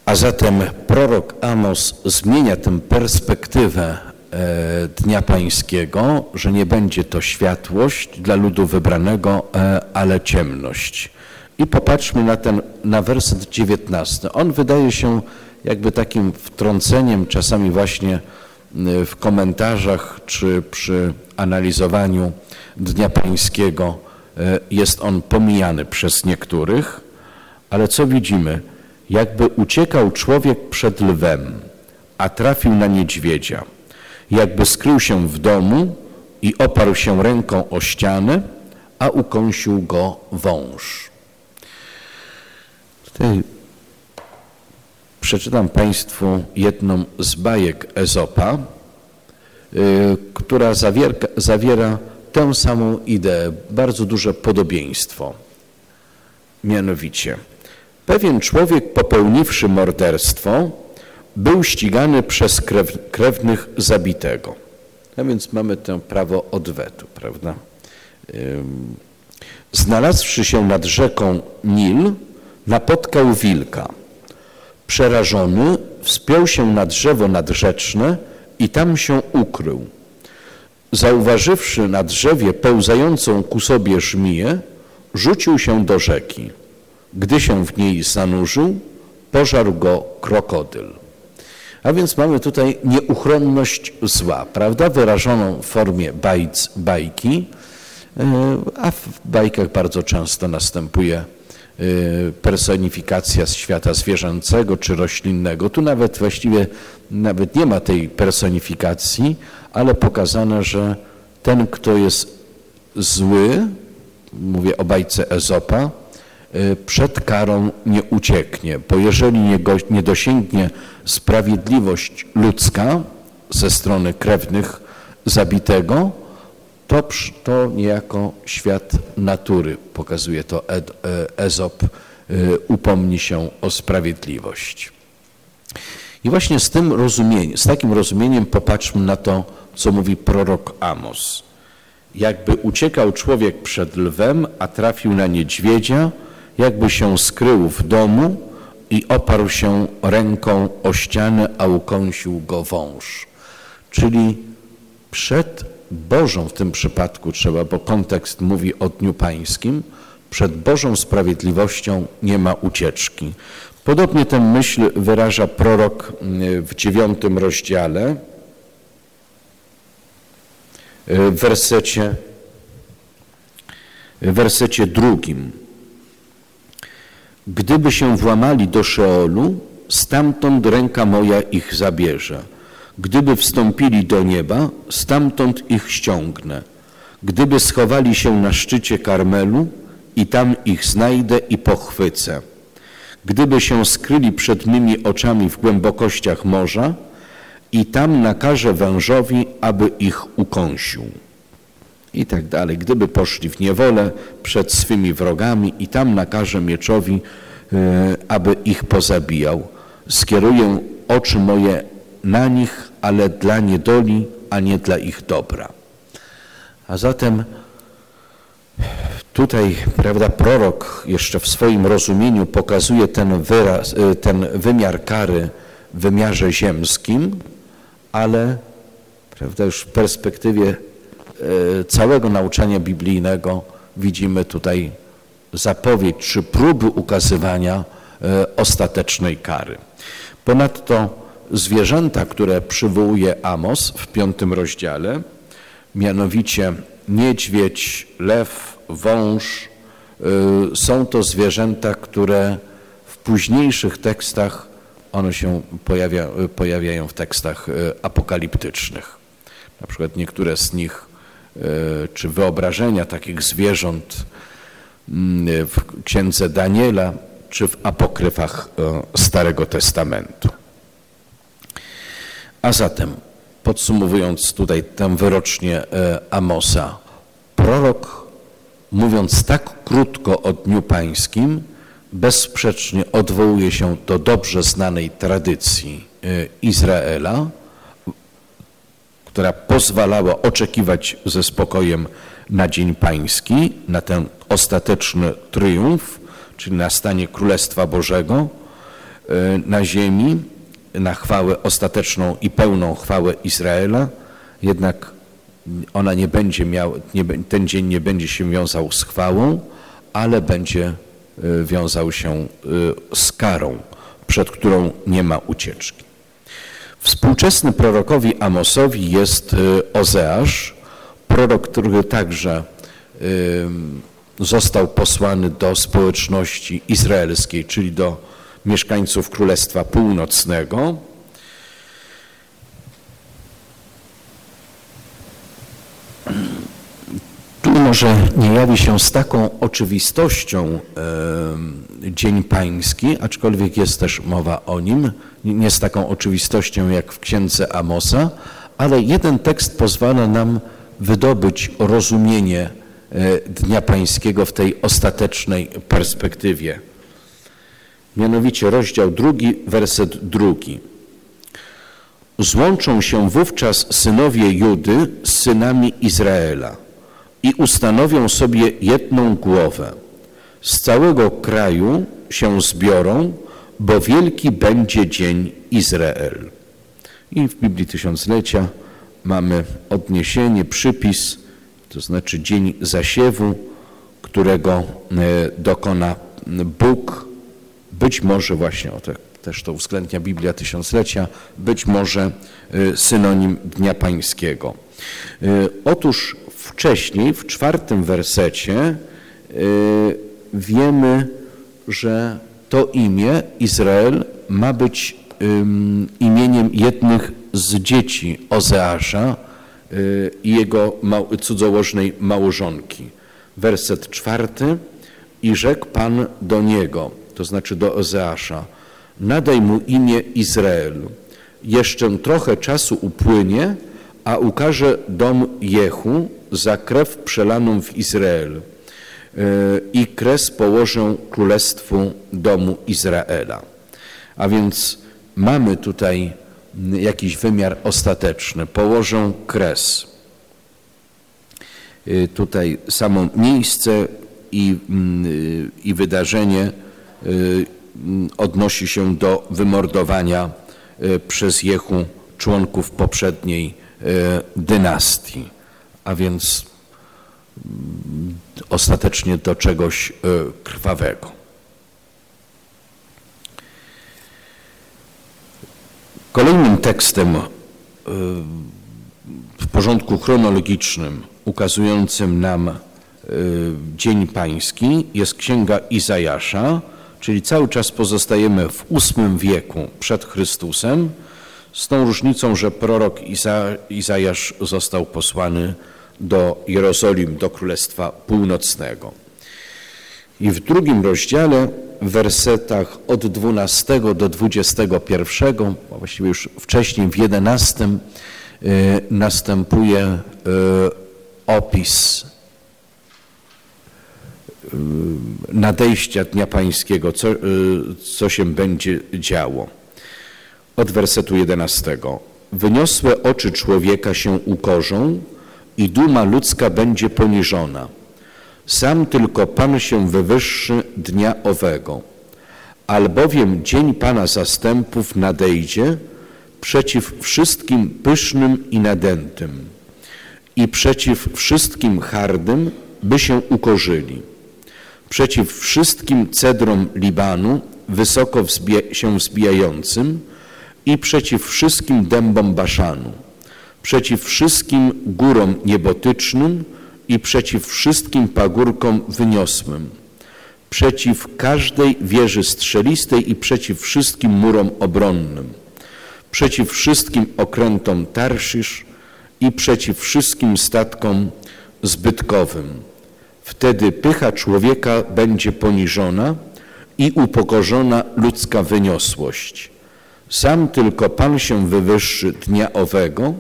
A zatem prorok Amos zmienia tę perspektywę e, Dnia Pańskiego, że nie będzie to światłość dla ludu wybranego, e, ale ciemność. I popatrzmy na ten, na werset 19. On wydaje się jakby takim wtrąceniem, czasami właśnie w komentarzach czy przy analizowaniu Dnia Pańskiego e, jest on pomijany przez niektórych, ale co widzimy? Jakby uciekał człowiek przed lwem, a trafił na niedźwiedzia, jakby skrył się w domu i oparł się ręką o ścianę, a ukąsił go wąż. Tutaj przeczytam Państwu jedną z bajek Ezopa, y, która zawiera tę samą ideę, bardzo duże podobieństwo. Mianowicie, Pewien człowiek popełniwszy morderstwo był ścigany przez krew, krewnych zabitego. No więc mamy to prawo odwetu, prawda? Znalazłszy się nad rzeką Nil, napotkał wilka. Przerażony wspiął się na drzewo nadrzeczne i tam się ukrył. Zauważywszy na drzewie pełzającą ku sobie żmiję, rzucił się do rzeki. Gdy się w niej zanurzył, pożarł go krokodyl. A więc mamy tutaj nieuchronność zła, prawda? Wyrażoną w formie bajc, bajki, e, a w bajkach bardzo często następuje e, personifikacja z świata zwierzęcego czy roślinnego. Tu nawet właściwie nawet nie ma tej personifikacji, ale pokazane, że ten, kto jest zły, mówię o bajce Ezopa, przed karą nie ucieknie, bo jeżeli nie, dosięgnie sprawiedliwość ludzka ze strony krewnych zabitego, to, to niejako świat natury, pokazuje to e, Ezop, y, upomni się o sprawiedliwość. I właśnie z tym rozumieniem, z takim rozumieniem popatrzmy na to, co mówi prorok Amos. Jakby uciekał człowiek przed lwem, a trafił na niedźwiedzia, jakby się skrył w domu i oparł się ręką o ścianę, a ukąsił go wąż. Czyli przed Bożą w tym przypadku trzeba, bo kontekst mówi o Dniu Pańskim, przed Bożą sprawiedliwością nie ma ucieczki. Podobnie tę myśl wyraża prorok mm, w dziewiątym rozdziale, w wersecie, w wersecie drugim. Gdyby się włamali do Szeolu, stamtąd ręka moja ich zabierze. Gdyby wstąpili do nieba, stamtąd ich ściągnę. Gdyby schowali się na szczycie Karmelu, i tam ich znajdę i pochwycę. Gdyby się skryli przed mymi oczami w głębokościach morza, i tam nakaże wężowi, aby ich ukąsił. I tak dalej. Gdyby poszli w niewolę przed swymi wrogami i tam nakaże mieczowi, e, aby ich pozabijał. Skieruję oczy moje na nich, ale dla niedoli, a nie dla ich dobra. A zatem tutaj, prawda, prorok jeszcze w swoim rozumieniu pokazuje ten, wyraz, e, ten wymiar kary w wymiarze ziemskim, ale prawda, już w perspektywie całego nauczania biblijnego widzimy tutaj zapowiedź czy próby ukazywania e, ostatecznej kary. Ponadto zwierzęta, które przywołuje Amos w piątym rozdziale, mianowicie niedźwiedź, lew, wąż, e, są to zwierzęta, które w późniejszych tekstach one się pojawia, pojawiają w tekstach e, apokaliptycznych. Na przykład niektóre z nich, e, czy wyobrażenia takich zwierząt mm, w księdze Daniela, czy w apokryfach e, Starego Testamentu. A zatem, podsumowując tutaj tę wyrocznie Amosa, prorok, mówiąc tak krótko o Dniu Pańskim, bezsprzecznie odwołuje się do dobrze znanej tradycji Izraela, która pozwalała oczekiwać ze spokojem na Dzień Pański, na ten ostateczny triumf, czyli na stanie Królestwa Bożego y, na ziemi, na chwałę ostateczną i pełną chwałę Izraela, jednak ona nie będzie miał, nie, ten dzień nie będzie się wiązał z chwałą, ale będzie Y, wiązał się y, z karą, przed którą nie ma ucieczki. Współczesny prorokowi Amosowi jest y, Ozeasz, prorok, który także został posłany do społeczności izraelskiej, czyli do mieszkańców Królestwa Północnego. Może nie jawi się z taką oczywistością e, Dzień Pański, aczkolwiek jest też mowa o nim, nie z taką oczywistością jak w księdze Amosa, ale jeden tekst pozwala nam wydobyć rozumienie e, Dnia Pańskiego w tej ostatecznej perspektywie. Mianowicie rozdział drugi, werset drugi. Złączą się wówczas synowie Judy z synami Izraela i ustanowią sobie jedną głowę. Z całego kraju się zbiorą, bo wielki będzie dzień Izrael. I w Biblii Tysiąclecia mamy odniesienie, przypis, to znaczy dzień zasiewu, którego e, dokona Bóg, być może właśnie, o tak też to uwzględnia Biblia Tysiąclecia, być może e, synonim Dnia Pańskiego. E, otóż wcześniej, w czwartym wersecie, wiemy, że to imię Izrael ma być imieniem jednych z dzieci Ozeasza i jego cudzołożnej małżonki. Werset czwarty. I rzekł Pan do niego, to znaczy do Ozeasza, nadaj mu imię Izrael. Jeszcze trochę czasu upłynie, a ukaże dom Jehu za krew przelaną w Izrael i kres położę królestwu domu Izraela. A więc mamy tutaj jakiś wymiar ostateczny. Położę kres. Y, tutaj samo miejsce i, mm, i wydarzenie y, odnosi się do wymordowania przez Jehu członków poprzedniej dynastii, a więc mm, ostatecznie do czegoś krwawego. Kolejnym tekstem w porządku chronologicznym ukazującym nam y, Dzień Pański jest Księga Izajasza, czyli cały czas pozostajemy w VIII wieku przed Chrystusem, z tą różnicą, że prorok Iza, Izajasz został posłany do Jerozolim, do Królestwa Północnego. I w drugim rozdziale, w wersetach od 12 do 21, a właściwie już wcześniej w 11, y, następuje y, opis y, nadejścia Dnia Pańskiego, co, co się będzie działo. Od wersetu 11. Wyniosłe oczy człowieka się ukorzą i duma ludzka będzie poniżona. Sam tylko Pan się wywyższy dnia owego. Albowiem dzień Pana zastępów nadejdzie przeciw wszystkim pysznym i nadętym i przeciw wszystkim hardym, by się ukorzyli. Przeciw wszystkim cedrom Libanu, wysoko wzbie się wzbijającym i przeciw wszystkim dębom Baszanu, przeciw wszystkim górom niebotycznym i przeciw wszystkim pagórkom wyniosłym, przeciw każdej wieży strzelistej i przeciw wszystkim murom obronnym, przeciw wszystkim okrętom Tarszysz, i przeciw wszystkim statkom zbytkowym. Wtedy pycha człowieka będzie poniżona i upokorzona ludzka wyniosłość. Sam tylko Pan się wywyższy dnia owego,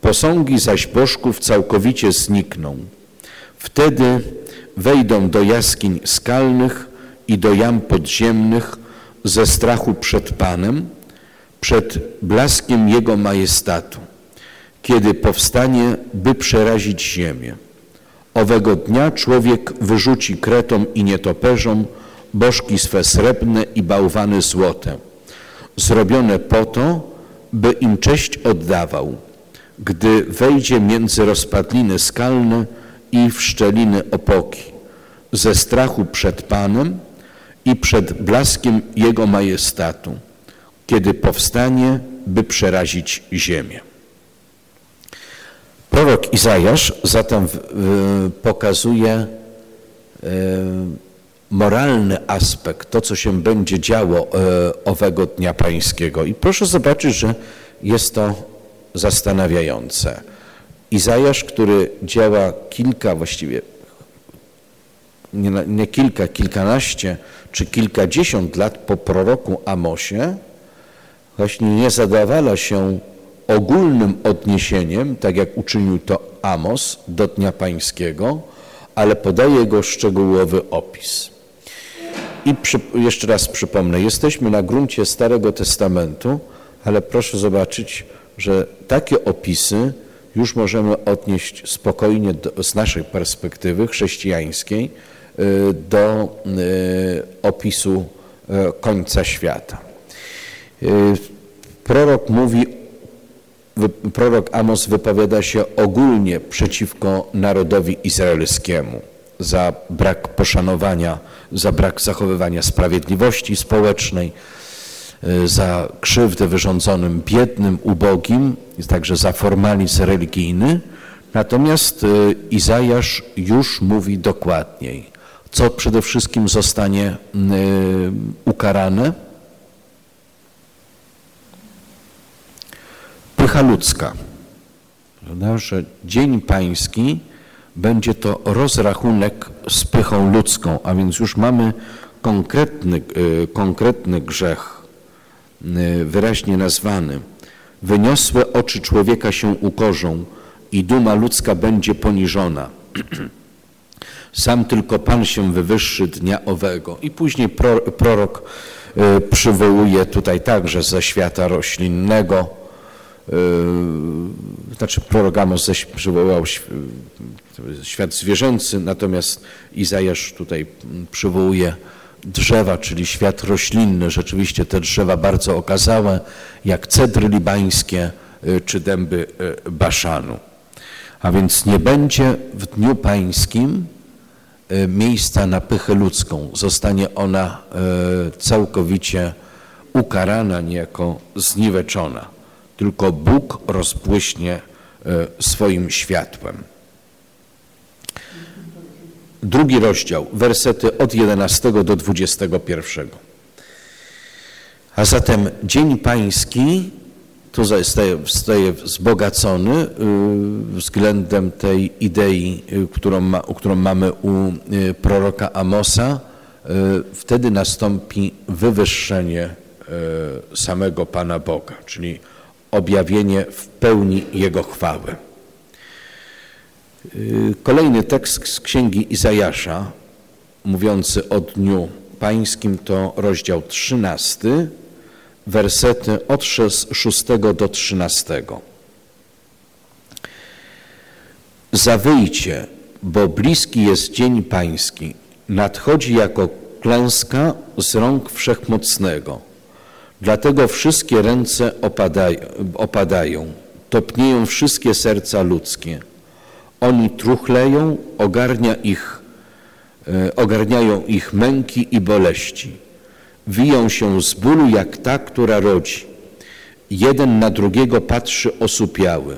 posągi zaś bożków całkowicie znikną. Wtedy wejdą do jaskiń skalnych i do jam podziemnych ze strachu przed Panem, przed blaskiem Jego majestatu kiedy powstanie, by przerazić ziemię. Owego dnia człowiek wyrzuci kretom i nietoperzom bożki swe srebrne i bałwany złote, zrobione po to, by im cześć oddawał, gdy wejdzie między rozpadliny skalne i w szczeliny opoki, ze strachu przed Panem i przed blaskiem Jego majestatu, kiedy powstanie, by przerazić ziemię. Prorok Izajasz zatem pokazuje e, moralny aspekt, to co się będzie działo e, owego Dnia Pańskiego. I proszę zobaczyć, że jest to zastanawiające. Izajasz, który działa kilka, właściwie nie, nie kilka, kilkanaście czy kilkadziesiąt lat po proroku Amosie, właśnie nie zadawala się ogólnym odniesieniem, tak jak uczynił to Amos do Dnia Pańskiego, ale podaje jego szczegółowy opis. I przy, jeszcze raz przypomnę, jesteśmy na gruncie Starego Testamentu, ale proszę zobaczyć, że takie opisy już możemy odnieść spokojnie do, z naszej perspektywy chrześcijańskiej y, do y, opisu końca świata. Prorok mówi, prorok Amos wypowiada się ogólnie przeciwko narodowi izraelskiemu za brak poszanowania, za brak zachowywania sprawiedliwości społecznej, za krzywdę wyrządzonym biednym, ubogim, także za formalizm religijny. Natomiast e, Izajasz już mówi dokładniej, co przede wszystkim zostanie e, ukarane. Pycha ludzka. Że Dzień Pański będzie to rozrachunek z pychą ludzką, a więc już mamy konkretny, e, konkretny grzech, e, wyraźnie nazwany. Wyniosłe oczy człowieka się ukorzą i duma ludzka będzie poniżona. Sam tylko Pan się wywyższy dnia owego. I później prorok e, przywołuje tutaj także ze świata roślinnego, znaczy prorok Amos przywołał świat zwierzęcy, natomiast Izajasz tutaj przywołuje drzewa, czyli świat roślinny. Rzeczywiście te drzewa bardzo okazałe, jak cedry libańskie y, czy dęby y, Baszanu. A więc nie będzie w Dniu Pańskim y, miejsca na pychę ludzką. Zostanie ona całkowicie ukarana, niejako zniweczona. Tylko Bóg rozbłyśnie swoim światłem drugi rozdział, wersety od 11 do 21. A zatem Dzień Pański tu zostaje, zostaje wzbogacony y, względem tej idei, y, którą, ma, którą mamy u y, proroka Amosa. Wtedy nastąpi wywyższenie samego Pana Boga, czyli objawienie w pełni Jego chwały. Y, kolejny tekst z księgi Izajasza, mówiący o Dniu Pańskim, to rozdział 13, wersety od 6 do 13. Zawyjcie, bo bliski jest Dzień Pański, nadchodzi jako klęska z rąk Wszechmocnego. Dlatego wszystkie ręce opadają, opadają topnieją wszystkie serca ludzkie – oni truchleją, ogarnia ich, e, ogarniają ich męki i boleści. Wiją się z bólu jak ta, która rodzi. Jeden na drugiego patrzy osupiały.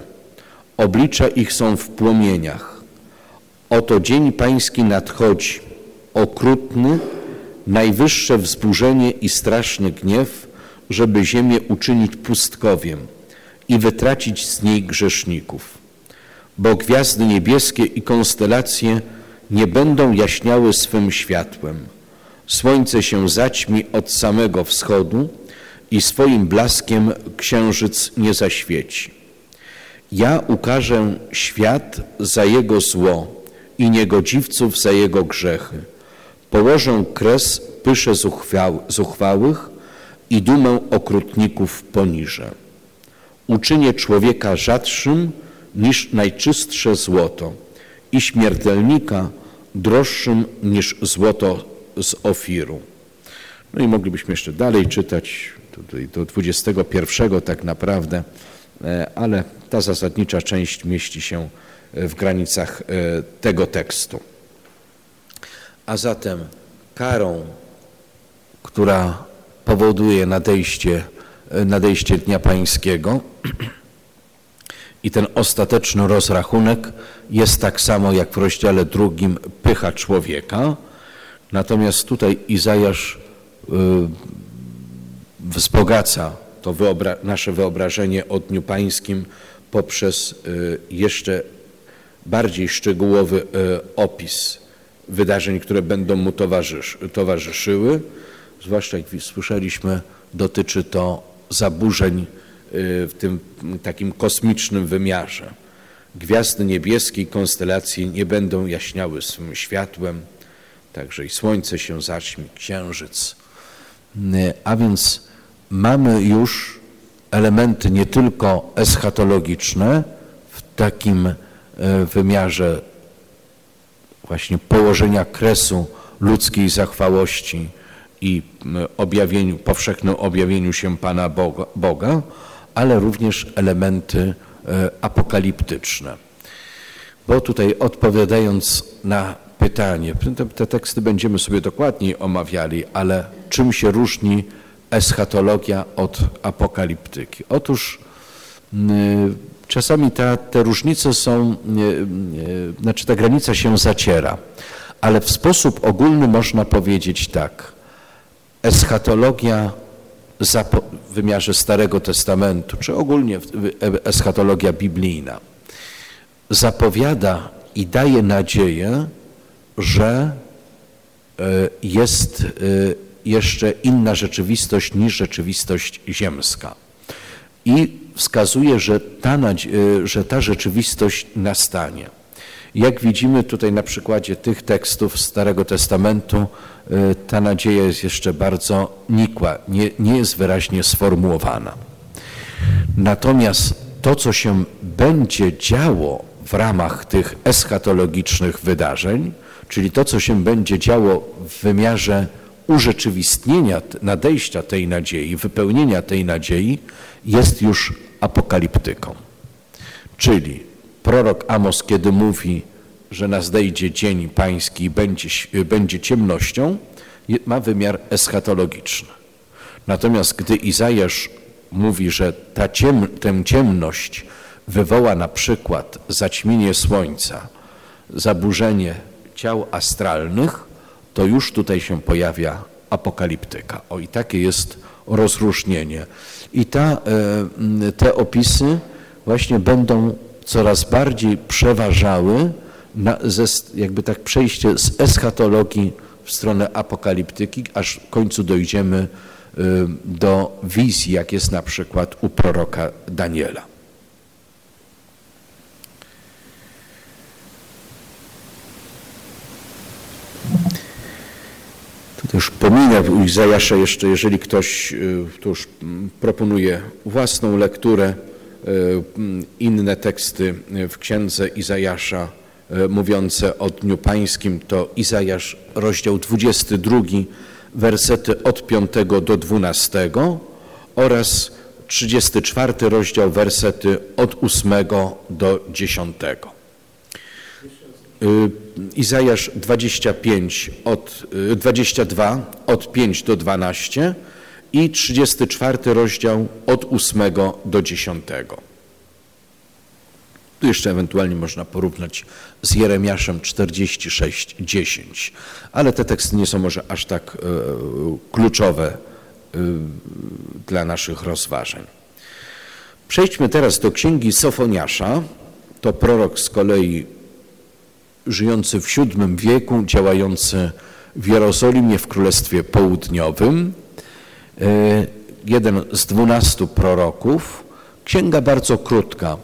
Oblicza ich są w płomieniach. Oto dzień pański nadchodzi, okrutny, najwyższe wzburzenie i straszny gniew, żeby ziemię uczynić pustkowiem i wytracić z niej grzeszników bo gwiazdy niebieskie i konstelacje nie będą jaśniały swym światłem. Słońce się zaćmi od samego wschodu i swoim blaskiem księżyc nie zaświeci. Ja ukażę świat za jego zło i niegodziwców za jego grzechy. Położę kres pysze zuchwałych i dumę okrutników poniżę. Uczynię człowieka rzadszym, niż najczystsze złoto i śmiertelnika droższym niż złoto z Ofiru. No i moglibyśmy jeszcze dalej czytać tutaj do 21 tak naprawdę, e, ale ta zasadnicza część mieści się w granicach e, tego tekstu. A zatem karą, która powoduje nadejście, e, nadejście Dnia Pańskiego, I ten ostateczny rozrachunek jest tak samo jak w rozdziale drugim pycha człowieka. Natomiast tutaj Izajasz y, wzbogaca to wyobra nasze wyobrażenie o Dniu Pańskim poprzez y, jeszcze bardziej szczegółowy y, opis wydarzeń, które będą mu towarzysz, towarzyszyły. Zwłaszcza jak słyszeliśmy, dotyczy to zaburzeń w tym takim kosmicznym wymiarze. Gwiazdy niebieskie i konstelacje nie będą jaśniały swym światłem, także i słońce się zaćmi, księżyc. Y, a więc mamy już elementy nie tylko eschatologiczne w takim y, wymiarze właśnie położenia kresu ludzkiej zachwałości i objawieniu, powszechnym objawieniu się Pana Boga, Boga ale również elementy apokaliptyczne. Bo tutaj odpowiadając na pytanie, te, te teksty będziemy sobie dokładniej omawiali, ale czym się różni eschatologia od apokaliptyki? Otóż czasami ta, te różnice są, znaczy ta granica się zaciera, ale w sposób ogólny można powiedzieć tak. Eschatologia w wymiarze Starego Testamentu, czy ogólnie eschatologia biblijna, zapowiada i daje nadzieję, że e, jest e, jeszcze inna rzeczywistość niż rzeczywistość ziemska. I wskazuje, że ta, e, że ta rzeczywistość nastanie. Jak widzimy tutaj na przykładzie tych tekstów Starego Testamentu, ta nadzieja jest jeszcze bardzo nikła, nie, nie jest wyraźnie sformułowana. Natomiast to, co się będzie działo w ramach tych eschatologicznych wydarzeń, czyli to, co się będzie działo w wymiarze urzeczywistnienia, nadejścia tej nadziei, wypełnienia tej nadziei, jest już apokaliptyką. Czyli prorok Amos, kiedy mówi, że nadejdzie dzień pański i będzie, będzie ciemnością, ma wymiar eschatologiczny. Natomiast gdy Izajasz mówi, że ta ciem, tę ciemność wywoła na przykład zaćmienie słońca, zaburzenie ciał astralnych, to już tutaj się pojawia apokaliptyka. O i takie jest rozróżnienie. I ta, e, te opisy właśnie będą coraz bardziej przeważały, na, ze, jakby tak przejście z eschatologii w stronę apokaliptyki, aż w końcu dojdziemy e, do wizji, jak jest na przykład u proroka Daniela. już pominę u Izajasza jeszcze, jeżeli ktoś y, tu już mm, proponuje własną lekturę, y, inne teksty w księdze Izajasza y, mówiące o Dniu Pańskim, to Izajasz, rozdział 22, wersety od 5 do 12 oraz 34 rozdział, wersety od 8 do 10. Y, Izajasz 25 od, 22 y, od 5 do 12 i 34 rozdział od 8 do 10. Tu jeszcze ewentualnie można porównać z Jeremiaszem 46, 10, ale te teksty nie są może aż tak y, kluczowe dla naszych rozważań. Przejdźmy teraz do księgi Sofoniasza. To prorok z kolei żyjący w VII wieku, działający w Jerozolimie w Królestwie Południowym, e, jeden z dwunastu proroków. Księga bardzo krótka,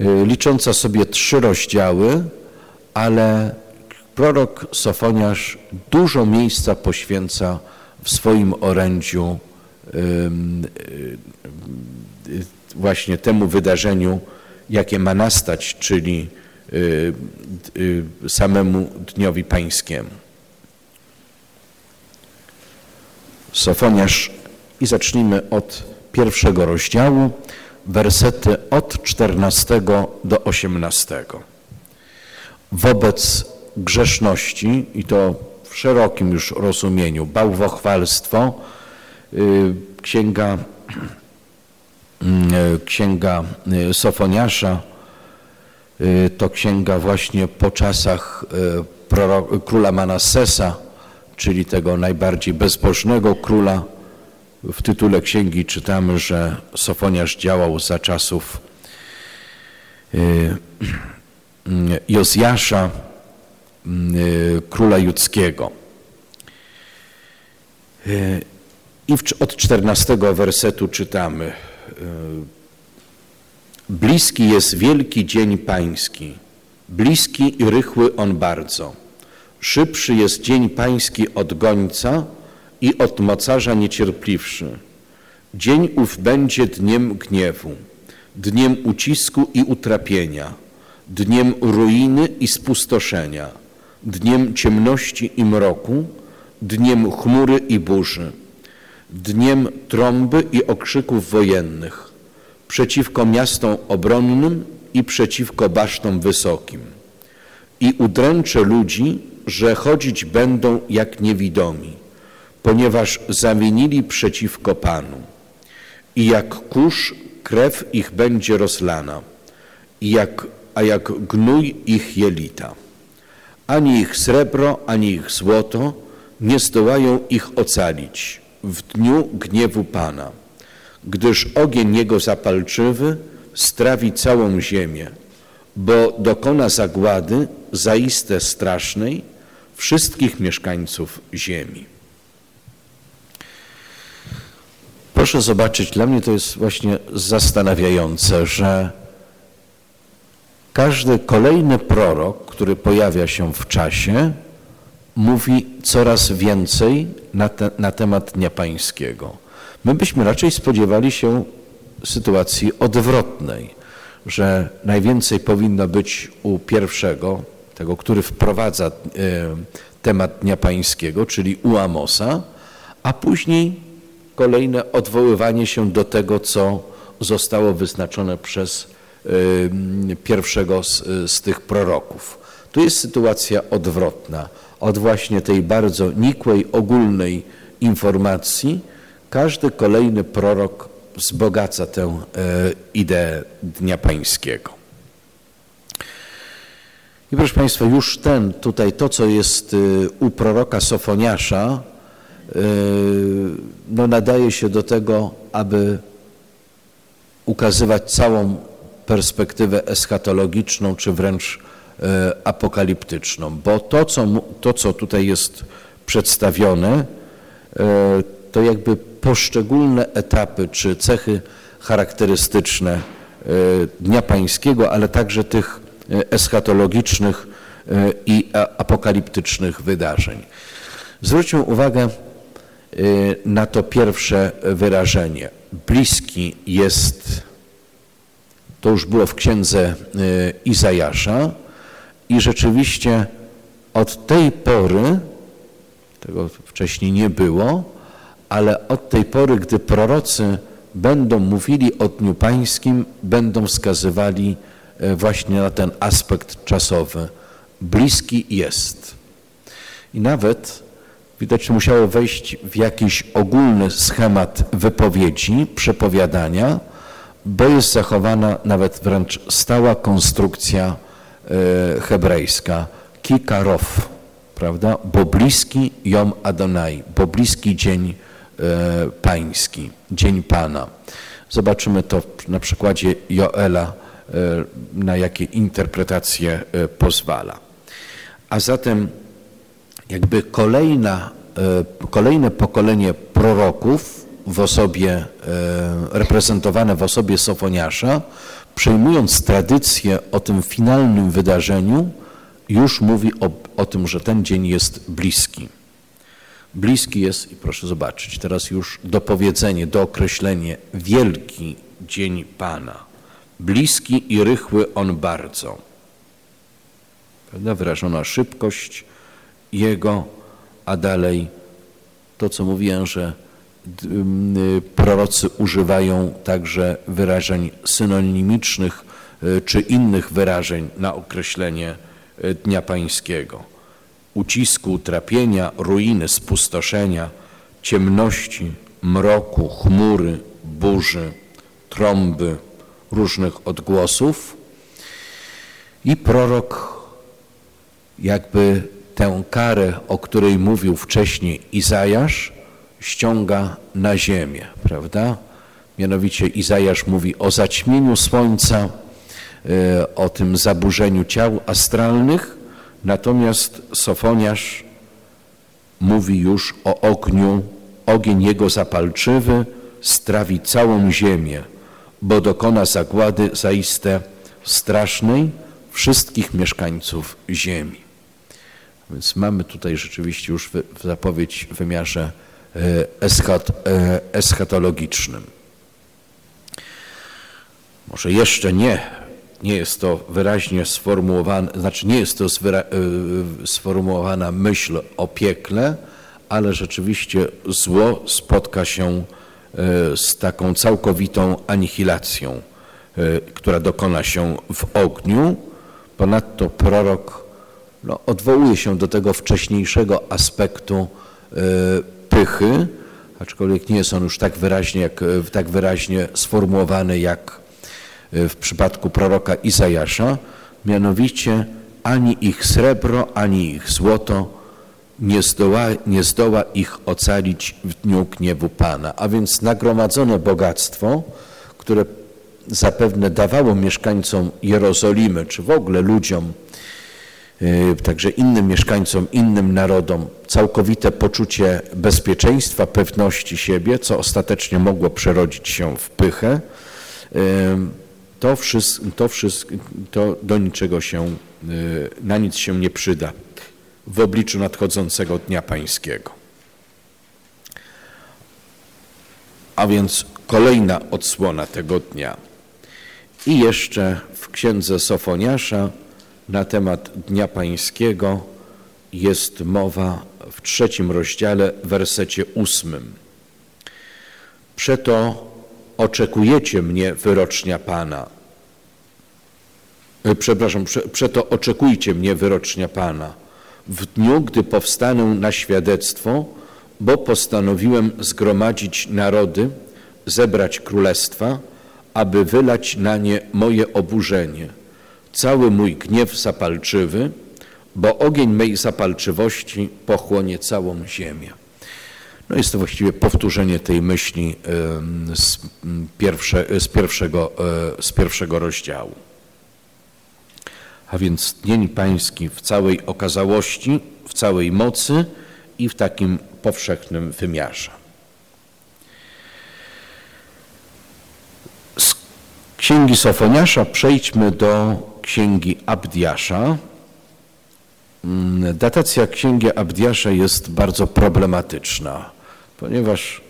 e, licząca sobie trzy rozdziały, ale prorok Sofoniarz dużo miejsca poświęca w swoim orędziu e, właśnie temu wydarzeniu, jakie ma nastać, czyli samemu Dniowi Pańskiemu. Sofoniarz i zacznijmy od pierwszego rozdziału, wersety od 14 do 18. Wobec grzeszności, i to w szerokim już rozumieniu, bałwochwalstwo, y, księga, księga Sofoniasza Y, to księga właśnie po czasach y, króla Manassesa, czyli tego najbardziej bezbożnego króla. W tytule księgi czytamy, że Sofoniarz działał za czasów y, Jozjasza, króla judzkiego. I od 14 wersetu czytamy Bliski jest wielki dzień pański, bliski i rychły on bardzo. Szybszy jest dzień pański od gońca i od mocarza niecierpliwszy. Dzień ów będzie dniem gniewu, dniem ucisku i utrapienia, dniem ruiny i spustoszenia, dniem ciemności i mroku, dniem chmury i burzy, dniem trąby i okrzyków wojennych, przeciwko miastom obronnym i przeciwko basztom wysokim. I udręczę ludzi, że chodzić będą jak niewidomi, ponieważ zawinili przeciwko Panu. I jak kurz krew ich będzie rozlana, jak, a jak gnój ich jelita. Ani ich srebro, ani ich złoto nie zdołają ich ocalić w dniu gniewu Pana, gdyż ogień Jego zapalczywy strawi całą ziemię, bo dokona zagłady zaiste strasznej wszystkich mieszkańców ziemi. Proszę zobaczyć, dla mnie to jest właśnie zastanawiające, że każdy kolejny prorok, który pojawia się w czasie, mówi coraz więcej na, te, na temat Dnia Pańskiego. My byśmy raczej spodziewali się sytuacji odwrotnej, że najwięcej powinno być u pierwszego, tego, który wprowadza e, temat Dnia Pańskiego, czyli u Amosa, a później kolejne odwoływanie się do tego, co zostało wyznaczone przez pierwszego z, z tych proroków. Tu jest sytuacja odwrotna od właśnie tej bardzo nikłej, ogólnej informacji. Każdy kolejny prorok wzbogaca tę e, ideę Dnia Pańskiego. I proszę Państwa, już ten tutaj, to co jest y, u proroka Sofoniasza, no nadaje się do tego, aby ukazywać całą perspektywę eschatologiczną, czy wręcz y, apokaliptyczną, bo to co, to, co tutaj jest przedstawione, to jakby poszczególne etapy czy cechy charakterystyczne Dnia Pańskiego, ale także tych eschatologicznych i apokaliptycznych wydarzeń. Zwróćmy uwagę na to pierwsze wyrażenie. Bliski jest, to już było w księdze Izajasza i rzeczywiście od tej pory, tego wcześniej nie było, ale od tej pory, gdy prorocy będą mówili o Dniu Pańskim, będą wskazywali E, właśnie na ten aspekt czasowy. Bliski jest. I nawet widać, musiało wejść w jakiś ogólny schemat wypowiedzi, przepowiadania, bo jest zachowana nawet wręcz stała konstrukcja e, hebrajska, kikarow, prawda? Bo bliski Jom Adonai, bo bliski dzień e, pański, dzień Pana. Zobaczymy to na przykładzie Joela E, na jakie interpretacje pozwala. A zatem jakby kolejna, e, kolejne pokolenie proroków w osobie, reprezentowane w osobie Sofoniasza, przejmując tradycję o tym finalnym wydarzeniu, już mówi o, o tym, że ten dzień jest bliski. Bliski jest, i proszę zobaczyć, teraz już dopowiedzenie, dookreślenie, wielki dzień Pana bliski i rychły on bardzo. Prawda? Wyrażona szybkość Jego, a dalej to, co mówiłem, że y, prorocy używają także wyrażeń synonimicznych y, czy innych wyrażeń na określenie y, Dnia Pańskiego. Ucisku, trapienia, ruiny, spustoszenia, ciemności, mroku, chmury, burzy, trąby, różnych odgłosów i prorok jakby tę karę, o której mówił wcześniej Izajasz, ściąga na ziemię, prawda? Mianowicie Izajasz mówi o zaćmieniu słońca, e, o tym zaburzeniu ciał astralnych, natomiast Sofoniasz mówi już o ogniu, ogień jego zapalczywy strawi całą ziemię bo dokona zagłady zaiste strasznej wszystkich mieszkańców ziemi. Więc mamy tutaj rzeczywiście już zapowiedź w wymiarze e, eschat, e, eschatologicznym. Może jeszcze nie, nie jest to wyraźnie sformułowane, znaczy nie jest to e, sformułowana myśl o piekle, ale rzeczywiście zło spotka się z taką całkowitą anihilacją, która dokona się w ogniu. Ponadto prorok no, odwołuje się do tego wcześniejszego aspektu pychy, aczkolwiek nie jest on już tak wyraźnie, jak, tak wyraźnie sformułowany jak w przypadku proroka Izajasza, mianowicie ani ich srebro, ani ich złoto nie zdoła, nie zdoła ich ocalić w dniu gniewu Pana. A więc nagromadzone bogactwo, które zapewne dawało mieszkańcom Jerozolimy, czy w ogóle ludziom, także innym mieszkańcom, innym narodom, całkowite poczucie bezpieczeństwa, pewności siebie, co ostatecznie mogło przerodzić się w pychę, yy, to, wszystko, to, wszystko, to do niczego się, yy, na nic się nie przyda w obliczu nadchodzącego Dnia Pańskiego. A więc kolejna odsłona tego dnia. I jeszcze w księdze Sofoniasza na temat Dnia Pańskiego jest mowa w trzecim rozdziale, wersecie ósmym. Przeto oczekujecie mnie, wyrocznia Pana. E, przepraszam, przeto oczekujcie mnie, wyrocznia Pana w dniu, gdy powstanę na świadectwo, bo postanowiłem zgromadzić narody, zebrać królestwa, aby wylać na nie moje oburzenie, cały mój gniew zapalczywy, bo ogień mej zapalczywości pochłonie całą ziemię. No jest to właściwie powtórzenie tej myśli z, pierwsze, z, pierwszego, e, z pierwszego rozdziału a więc Dzień Pański w całej okazałości, w całej mocy i w takim powszechnym wymiarze. Z Księgi Sofoniasza przejdźmy do Księgi Abdiasza. Mm, datacja Księgi Abdiasza jest bardzo problematyczna, ponieważ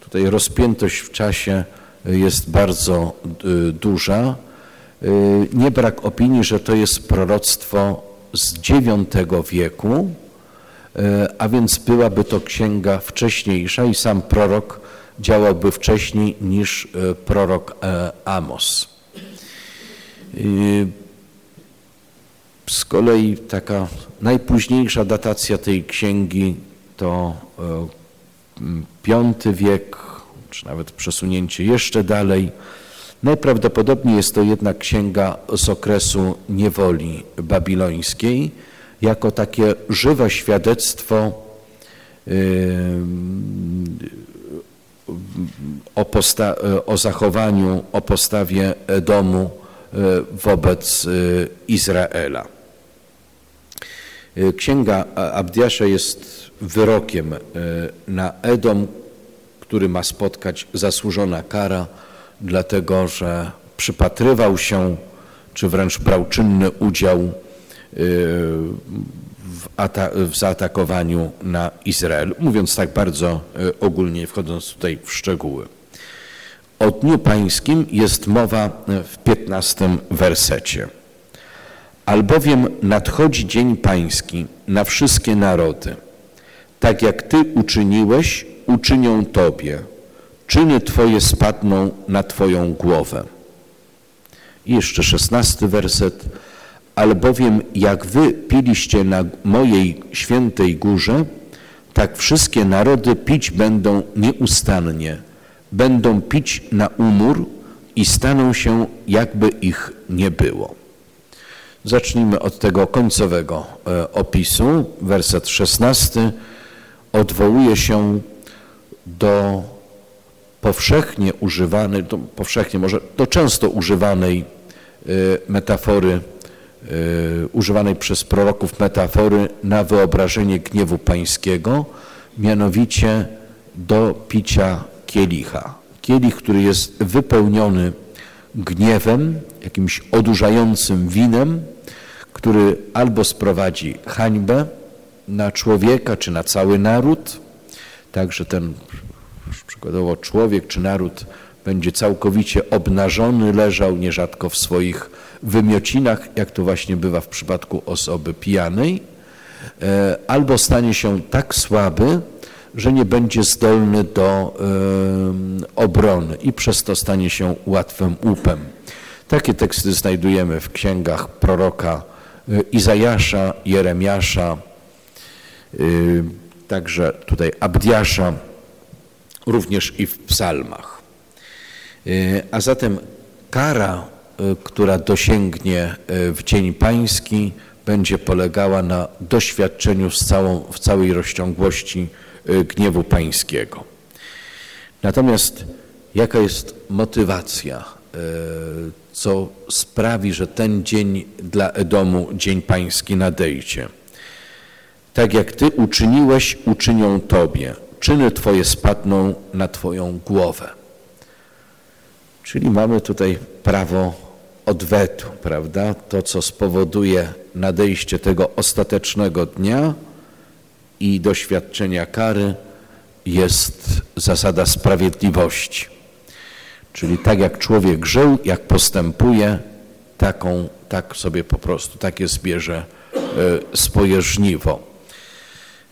tutaj rozpiętość w czasie jest bardzo y, duża. Y, nie brak opinii, że to jest proroctwo z IX wieku, y, a więc byłaby to księga wcześniejsza i sam prorok działałby wcześniej niż prorok e, Amos. Z kolei taka najpóźniejsza datacja tej księgi to V wiek, czy nawet przesunięcie jeszcze dalej, Najprawdopodobniej jest to jednak księga z okresu niewoli babilońskiej, jako takie żywe świadectwo o, o zachowaniu, o postawie domu wobec Izraela. Księga Abdiasza jest wyrokiem na Edom, który ma spotkać zasłużona kara dlatego że przypatrywał się, czy wręcz brał czynny udział y, w, w zaatakowaniu na Izrael, mówiąc tak bardzo y, ogólnie, wchodząc tutaj w szczegóły. O Dniu Pańskim jest mowa w 15 wersecie. Albowiem nadchodzi Dzień Pański na wszystkie narody. Tak jak Ty uczyniłeś, uczynią Tobie czyny Twoje spadną na Twoją głowę. I jeszcze szesnasty werset. Albowiem jak Wy piliście na mojej świętej górze, tak wszystkie narody pić będą nieustannie. Będą pić na umór i staną się, jakby ich nie było. Zacznijmy od tego końcowego e, opisu. Werset szesnasty odwołuje się do powszechnie używanej, to powszechnie może to często używanej y, metafory, y, używanej przez proroków metafory na wyobrażenie gniewu pańskiego, mianowicie do picia kielicha. Kielich, który jest wypełniony gniewem, jakimś odurzającym winem, który albo sprowadzi hańbę na człowieka czy na cały naród, także ten Przykładowo człowiek czy naród będzie całkowicie obnażony, leżał nierzadko w swoich wymiocinach, jak to właśnie bywa w przypadku osoby pijanej, e, albo stanie się tak słaby, że nie będzie zdolny do obrony i przez to stanie się łatwym łupem. Takie teksty znajdujemy w księgach proroka y, Izajasza, Jeremiasza, y, także tutaj Abdiasza, również i w psalmach. Y, a zatem kara, która dosięgnie w Dzień Pański, będzie polegała na doświadczeniu w, całą, w całej rozciągłości gniewu pańskiego. Natomiast jaka jest motywacja co sprawi, że ten dzień dla Edomu, dzień pański nadejdzie. Tak jak Ty uczyniłeś, uczynią Tobie. Czyny Twoje spadną na Twoją głowę. Czyli mamy tutaj prawo odwetu, prawda? To, co spowoduje nadejście tego ostatecznego dnia i doświadczenia kary, jest zasada sprawiedliwości. Czyli tak jak człowiek żył, jak postępuje, taką, tak sobie po prostu, takie zbierze e, swoje żniwo.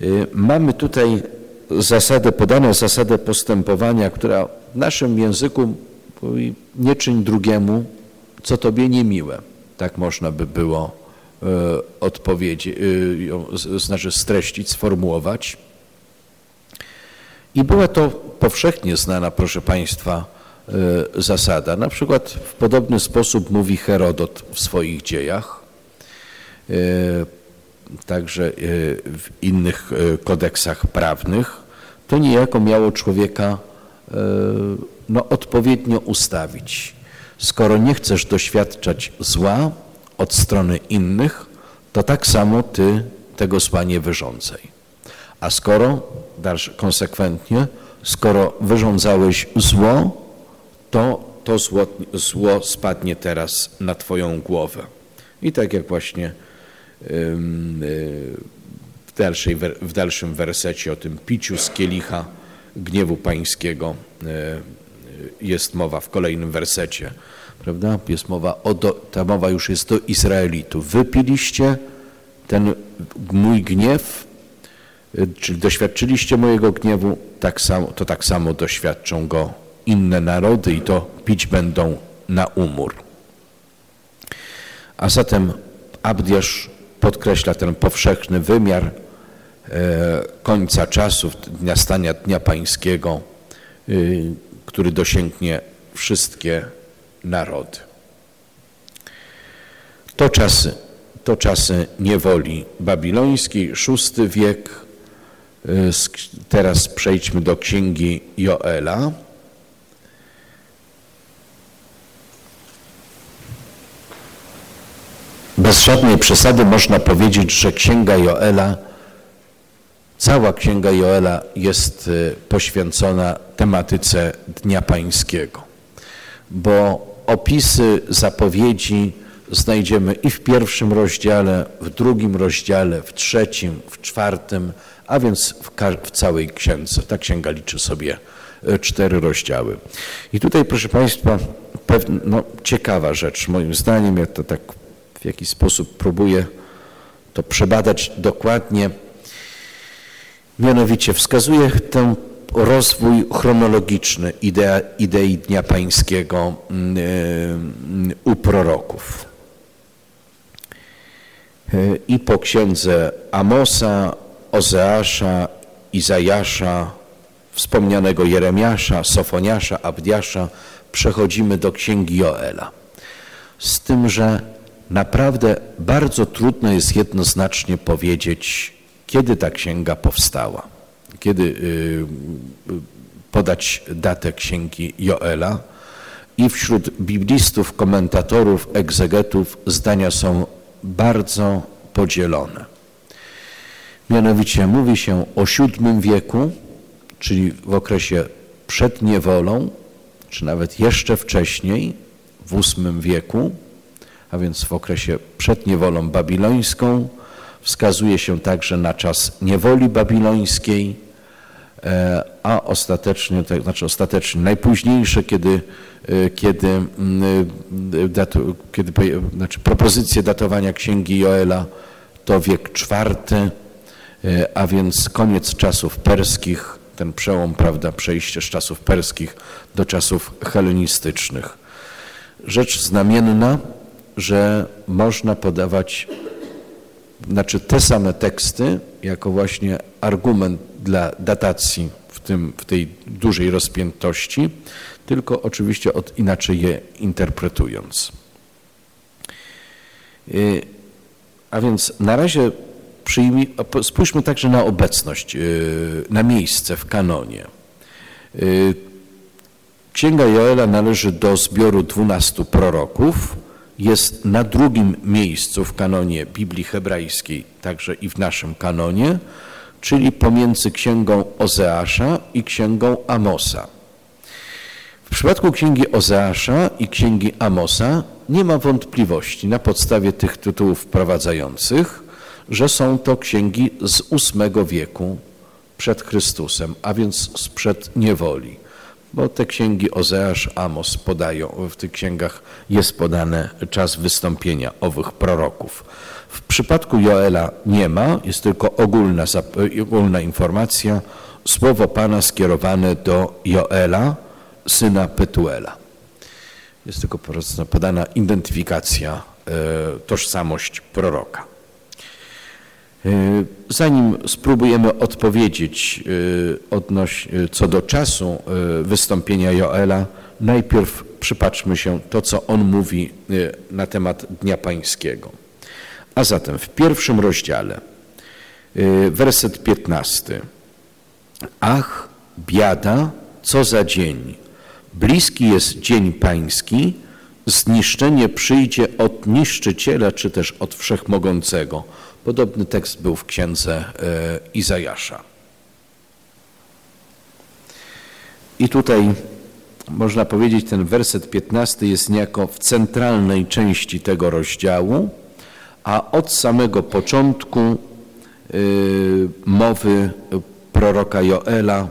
E, mamy tutaj zasadę, podano zasadę postępowania, która w naszym języku mówi nie czyń drugiemu, co tobie niemiłe. Tak można by było odpowiedzi, znaczy streścić, sformułować. I była to powszechnie znana, proszę Państwa, E, zasada. Na przykład w podobny sposób mówi Herodot w swoich dziejach, e, także e, w innych kodeksach prawnych. To niejako miało człowieka no, odpowiednio ustawić. Skoro nie chcesz doświadczać zła od strony innych, to tak samo ty tego zła nie wyrządzaj. A skoro, dalsze, konsekwentnie, skoro wyrządzałeś zło, to to zło, zło spadnie teraz na Twoją głowę. I tak jak właśnie y, w, dalszej, w dalszym wersecie o tym piciu z kielicha gniewu pańskiego y, jest mowa w kolejnym wersecie, prawda? Jest mowa o, do, ta mowa już jest do Izraelitów. Wypiliście ten mój gniew, y, czyli doświadczyliście mojego gniewu, tak samo, to tak samo doświadczą go inne narody i to pić będą na umór. A zatem Abdiasz podkreśla ten powszechny wymiar e, końca czasów, nastania Dnia Pańskiego, e, który dosięgnie wszystkie narody. To czasy, to czasy niewoli babilońskiej, VI wiek. E, teraz przejdźmy do księgi Joela. Bez żadnej przesady można powiedzieć, że Księga Joela, cała Księga Joela jest y, poświęcona tematyce Dnia Pańskiego, bo opisy zapowiedzi znajdziemy i w pierwszym rozdziale, w drugim rozdziale, w trzecim, w czwartym, a więc w, w całej księdze. Ta księga liczy sobie y, cztery rozdziały. I tutaj, proszę Państwa, pewna, no, ciekawa rzecz, moim zdaniem, ja to tak w jaki sposób próbuję to przebadać dokładnie. Mianowicie wskazuje ten rozwój chronologiczny idea, idei Dnia Pańskiego mm, y, u proroków. Y, I po księdze Amosa, Ozeasza, Izajasza, wspomnianego Jeremiasza, Sofoniasza, Abdiasza przechodzimy do księgi Joela. Z tym, że Naprawdę bardzo trudno jest jednoznacznie powiedzieć, kiedy ta księga powstała, kiedy y, y, podać datę księgi Joela. I wśród biblistów, komentatorów, egzegetów zdania są bardzo podzielone. Mianowicie mówi się o VII wieku, czyli w okresie przed niewolą, czy nawet jeszcze wcześniej, w VIII wieku, a więc w okresie przed niewolą babilońską. Wskazuje się także na czas niewoli babilońskiej, a ostatecznie, to znaczy ostatecznie najpóźniejsze, kiedy, e, kiedy, mm, e, kiedy znaczy propozycje datowania księgi Joela to wiek czwarty, a więc koniec czasów perskich, ten przełom, prawda, przejście z czasów perskich do czasów helenistycznych. Rzecz znamienna, że można podawać znaczy te same teksty jako właśnie argument dla datacji w, tym, w tej dużej rozpiętości, tylko oczywiście od inaczej je interpretując. Y, a więc na razie przyjmij, spójrzmy także na obecność, y, na miejsce w kanonie. Y, Księga Joela należy do zbioru dwunastu proroków, jest na drugim miejscu w kanonie Biblii Hebrajskiej, także i w naszym kanonie, czyli pomiędzy księgą Ozeasza i księgą Amosa. W przypadku księgi Ozeasza i księgi Amosa nie ma wątpliwości na podstawie tych tytułów wprowadzających, że są to księgi z VIII wieku przed Chrystusem, a więc sprzed niewoli bo te księgi Ozeasz, Amos podają, w tych księgach jest podane czas wystąpienia owych proroków. W przypadku Joela nie ma, jest tylko ogólna, ogólna informacja, słowo Pana skierowane do Joela, syna Petuela. Jest tylko podana identyfikacja, e, tożsamość proroka. E, zanim spróbujemy odpowiedzieć e, odnoś, e, co do czasu wystąpienia Joela, najpierw przypatrzmy się to, co on mówi na temat Dnia Pańskiego. A zatem w pierwszym rozdziale, werset 15. Ach, biada, co za dzień! Bliski jest dzień pański, zniszczenie przyjdzie od niszczyciela, czy też od wszechmogącego Podobny tekst był w księdze e, Izajasza. I tutaj można powiedzieć, ten werset 15 jest niejako w centralnej części tego rozdziału, a od samego początku e, mowy proroka Joela,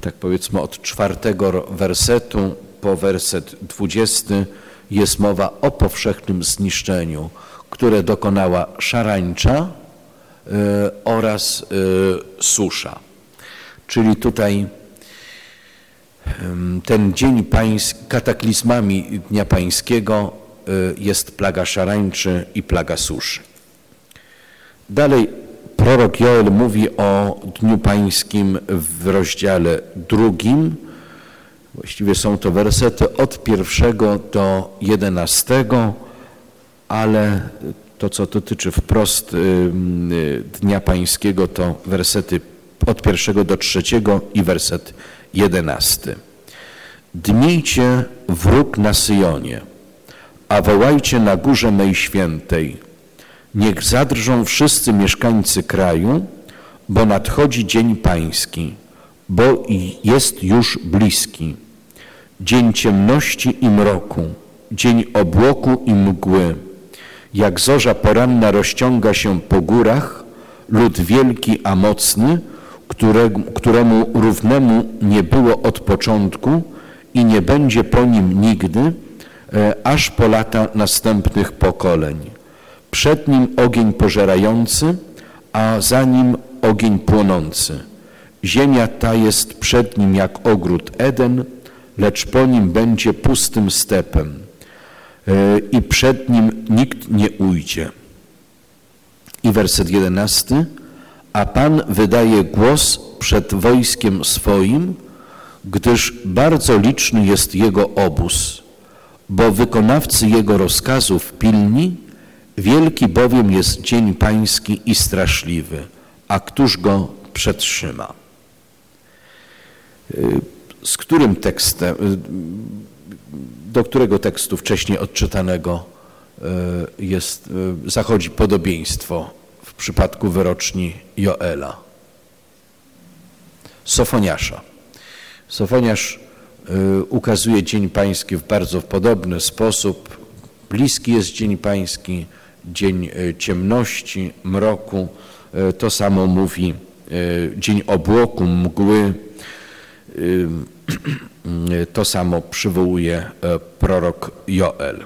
tak powiedzmy od czwartego wersetu po werset dwudziesty, jest mowa o powszechnym zniszczeniu, które dokonała szarańcza e, oraz e, susza. Czyli tutaj ten dzień pański, kataklizmami Dnia Pańskiego e, jest plaga szarańczy i plaga suszy. Dalej prorok Joel mówi o Dniu Pańskim w rozdziale drugim. Właściwie są to wersety od pierwszego do jedenastego ale to, co dotyczy wprost y, y, Dnia Pańskiego, to wersety od pierwszego do trzeciego i werset jedenasty. Dnijcie wróg na Syjonie, a wołajcie na górze mej świętej. Niech zadrżą wszyscy mieszkańcy kraju, bo nadchodzi dzień pański, bo jest już bliski. Dzień ciemności i mroku, dzień obłoku i mgły jak zorza poranna rozciąga się po górach, lud wielki a mocny, któremu, któremu równemu nie było od początku i nie będzie po nim nigdy, e, aż po lata następnych pokoleń. Przed nim ogień pożerający, a za nim ogień płonący. Ziemia ta jest przed nim jak ogród Eden, lecz po nim będzie pustym stepem i przed nim nikt nie ujdzie. I werset jedenasty. A Pan wydaje głos przed wojskiem swoim, gdyż bardzo liczny jest jego obóz, bo wykonawcy jego rozkazów pilni, wielki bowiem jest dzień pański i straszliwy, a któż go przetrzyma? E, z którym tekstem, do którego tekstu wcześniej odczytanego e, jest, e, zachodzi podobieństwo w przypadku wyroczni Joela. Sofoniasza. Sofoniasz e, ukazuje Dzień Pański w bardzo podobny sposób. Bliski jest Dzień Pański, dzień ciemności, mroku. To samo mówi dzień obłoku, mgły. To samo przywołuje e, prorok Joel.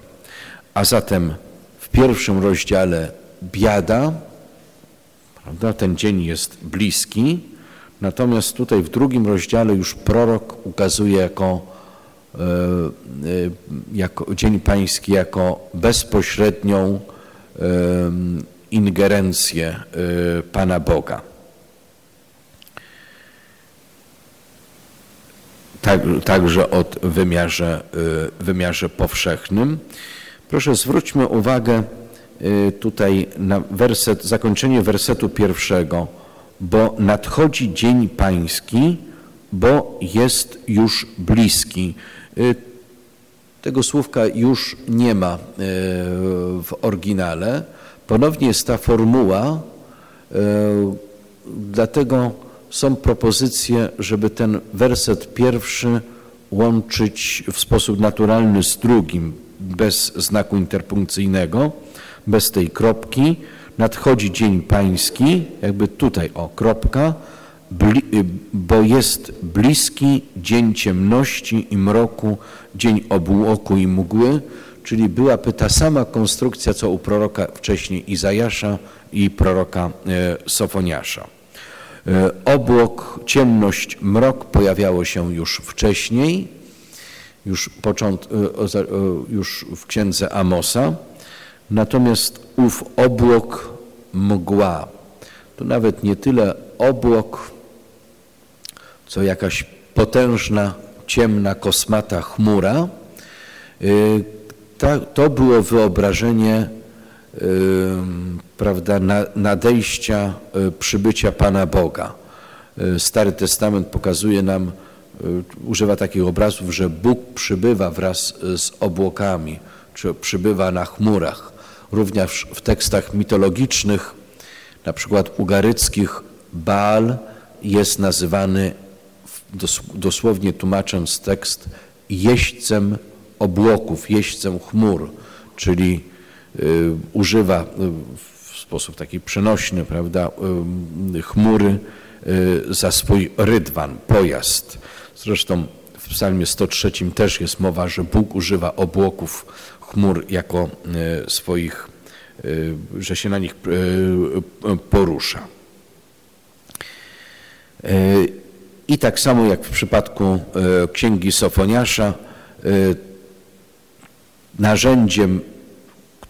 A zatem w pierwszym rozdziale biada, Prawda? Ten dzień jest bliski, natomiast tutaj w drugim rozdziale już prorok ukazuje jako, e, e, jako Dzień Pański jako bezpośrednią ingerencję Pana Boga. Tak, także od wymiarze, wymiarze powszechnym. Proszę zwróćmy uwagę y, tutaj na werset, zakończenie wersetu pierwszego, bo nadchodzi dzień pański, bo jest już bliski. Y, tego słówka już nie ma y, w oryginale. Ponownie jest ta formuła, dlatego są propozycje, żeby ten werset pierwszy łączyć w sposób naturalny z drugim bez znaku interpunkcyjnego, bez tej kropki. Nadchodzi dzień pański, jakby tutaj o kropka, bo jest bliski dzień ciemności i mroku, dzień obłoku i mgły, czyli byłaby ta sama konstrukcja, co u proroka wcześniej Izajasza i proroka e, Sofoniasza. E, obłok, ciemność, mrok pojawiało się już wcześniej, już, począt, e, e, już w księdze Amosa. Natomiast ów obłok mgła, to nawet nie tyle obłok, co jakaś potężna, ciemna, kosmata chmura. To było wyobrażenie prawda, nadejścia, przybycia Pana Boga. Stary Testament pokazuje nam Y, używa takich obrazów, że Bóg przybywa wraz z obłokami, czy przybywa na chmurach. Również w tekstach mitologicznych, na przykład ugaryckich, Baal jest nazywany, dosłownie tłumacząc tekst, jeźdźcem obłoków, jeźdźcem chmur, czyli y, używa y, w sposób taki przenośny, prawda, y, chmury y, za swój rydwan, pojazd. Zresztą w psalmie 103 też jest mowa, że Bóg używa obłoków chmur jako swoich, że się na nich porusza. I tak samo jak w przypadku księgi Sofoniasza, narzędziem,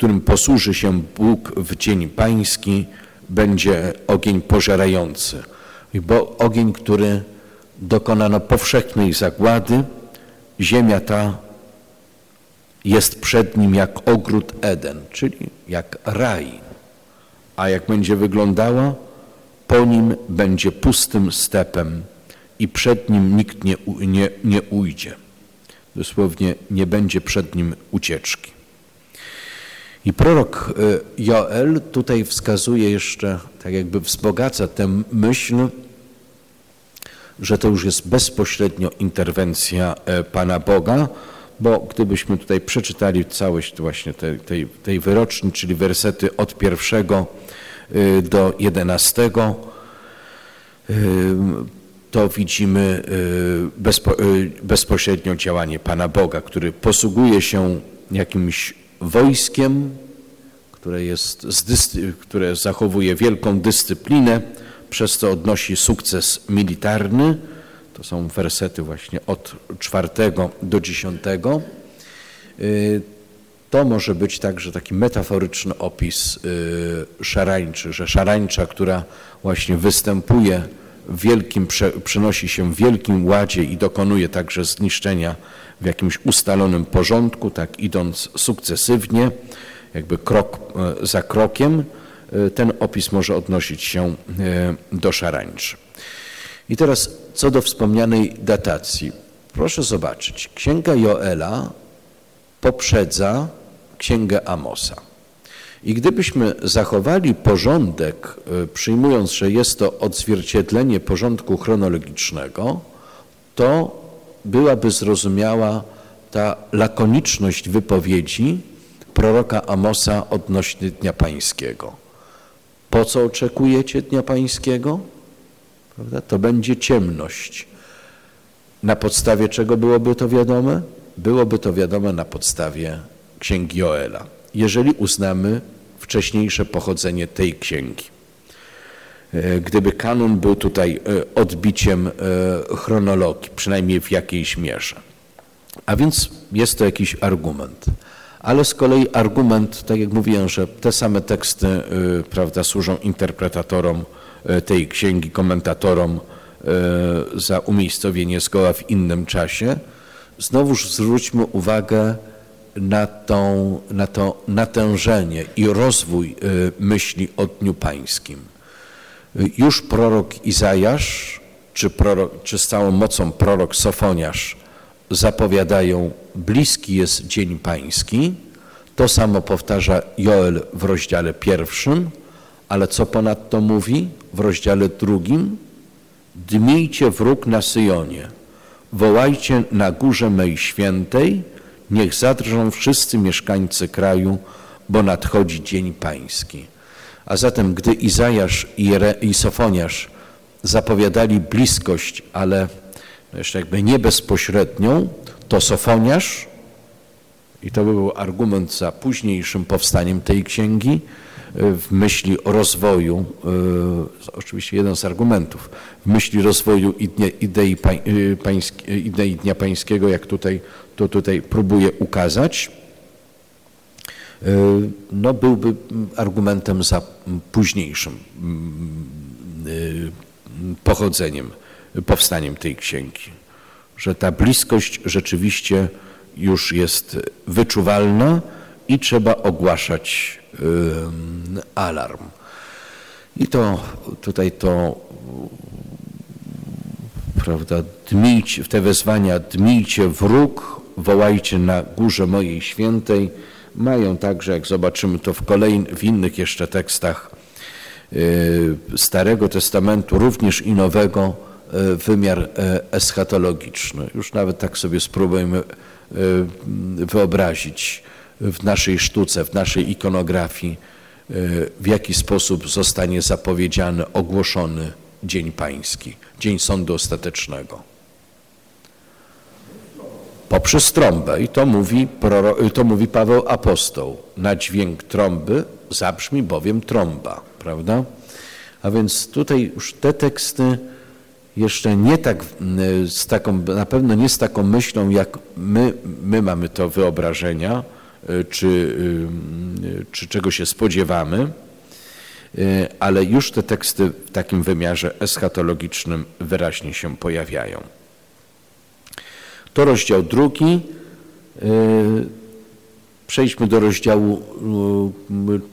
którym posłuży się Bóg w dzień pański, będzie ogień pożerający. Bo ogień, który dokonano powszechnej zagłady, ziemia ta jest przed nim jak ogród Eden, czyli jak raj. A jak będzie wyglądała, po nim będzie pustym stepem i przed nim nikt nie, nie, nie ujdzie. Dosłownie nie będzie przed nim ucieczki. I prorok e, Joel tutaj wskazuje jeszcze, tak jakby wzbogaca tę myśl, że to już jest bezpośrednio interwencja e, Pana Boga, bo gdybyśmy tutaj przeczytali całość właśnie tej, tej, tej wyroczni, czyli wersety od pierwszego e, do jedenastego, e, to widzimy bezpo, bezpośrednio działanie Pana Boga, który posługuje się jakimś wojskiem, które, jest, które zachowuje wielką dyscyplinę, przez co odnosi sukces militarny. To są wersety właśnie od czwartego do dziesiątego. Y, to może być także taki metaforyczny opis y, szarańczy, że szarańcza, która właśnie występuje wielkim, przenosi się w wielkim ładzie i dokonuje także zniszczenia w jakimś ustalonym porządku, tak idąc sukcesywnie, jakby krok e, za krokiem, E, ten opis może odnosić się e, do szarańczy. I teraz co do wspomnianej datacji. Proszę zobaczyć, Księga Joela poprzedza Księgę Amosa. I gdybyśmy zachowali porządek, e, przyjmując, że jest to odzwierciedlenie porządku chronologicznego, to byłaby zrozumiała ta lakoniczność wypowiedzi proroka Amosa odnośnie Dnia Pańskiego. Po co oczekujecie Dnia Pańskiego? Prawda? To będzie ciemność. Na podstawie czego byłoby to wiadome? Byłoby to wiadome na podstawie Księgi Joela, jeżeli uznamy wcześniejsze pochodzenie tej księgi. e, gdyby kanon był tutaj e, odbiciem chronologii, przynajmniej w jakiejś mierze. A więc jest to jakiś argument. Ale z kolei argument, tak jak mówiłem, że te same teksty prawda, służą interpretatorom tej księgi, komentatorom za umiejscowienie zgoła w innym czasie. Znowuż zwróćmy uwagę na, tą, na to natężenie i rozwój y, myśli o Dniu Pańskim. Już prorok Izajasz, czy, prorok, czy z całą mocą prorok Sofoniasz zapowiadają, bliski jest Dzień Pański. To samo powtarza Joel w rozdziale pierwszym, ale co ponadto mówi w rozdziale drugim? Dmijcie wróg na Syjonie, wołajcie na górze mej świętej, Niech zadrżą wszyscy mieszkańcy kraju, bo nadchodzi Dzień Pański. A zatem, gdy Izajasz i, Jere, i Sofoniasz zapowiadali bliskość, ale jeszcze jakby nie bezpośrednią, to Sofoniasz, i to był argument za późniejszym powstaniem tej księgi, w myśli o rozwoju, e, oczywiście jeden z argumentów, w myśli rozwoju idei, e, pańskiej, idei Dnia Pańskiego, jak tutaj to tutaj próbuję ukazać, e, no byłby argumentem za późniejszym mm, e, pochodzeniem, powstaniem tej księgi. Że ta bliskość rzeczywiście już jest wyczuwalna i trzeba ogłaszać alarm. I to tutaj to prawda, dmijcie, te wezwania dmijcie wróg, wołajcie na górze mojej świętej, mają także, jak zobaczymy to w kolejnych, w innych jeszcze tekstach y, Starego Testamentu, również i Nowego, y, wymiar y, eschatologiczny. Już nawet tak sobie spróbujmy wyobrazić w naszej sztuce, w naszej ikonografii, w jaki sposób zostanie zapowiedziany, ogłoszony Dzień Pański, Dzień Sądu Ostatecznego poprzez trąbę. I to mówi, to mówi Paweł Apostoł. Na dźwięk trąby zabrzmi bowiem trąba, prawda? A więc tutaj już te teksty jeszcze nie tak, z taką, na pewno nie z taką myślą, jak my, my mamy to wyobrażenia, czy, y, czy czego się spodziewamy, y, ale już te teksty w takim wymiarze eschatologicznym wyraźnie się pojawiają. To rozdział drugi. E, przejdźmy do rozdziału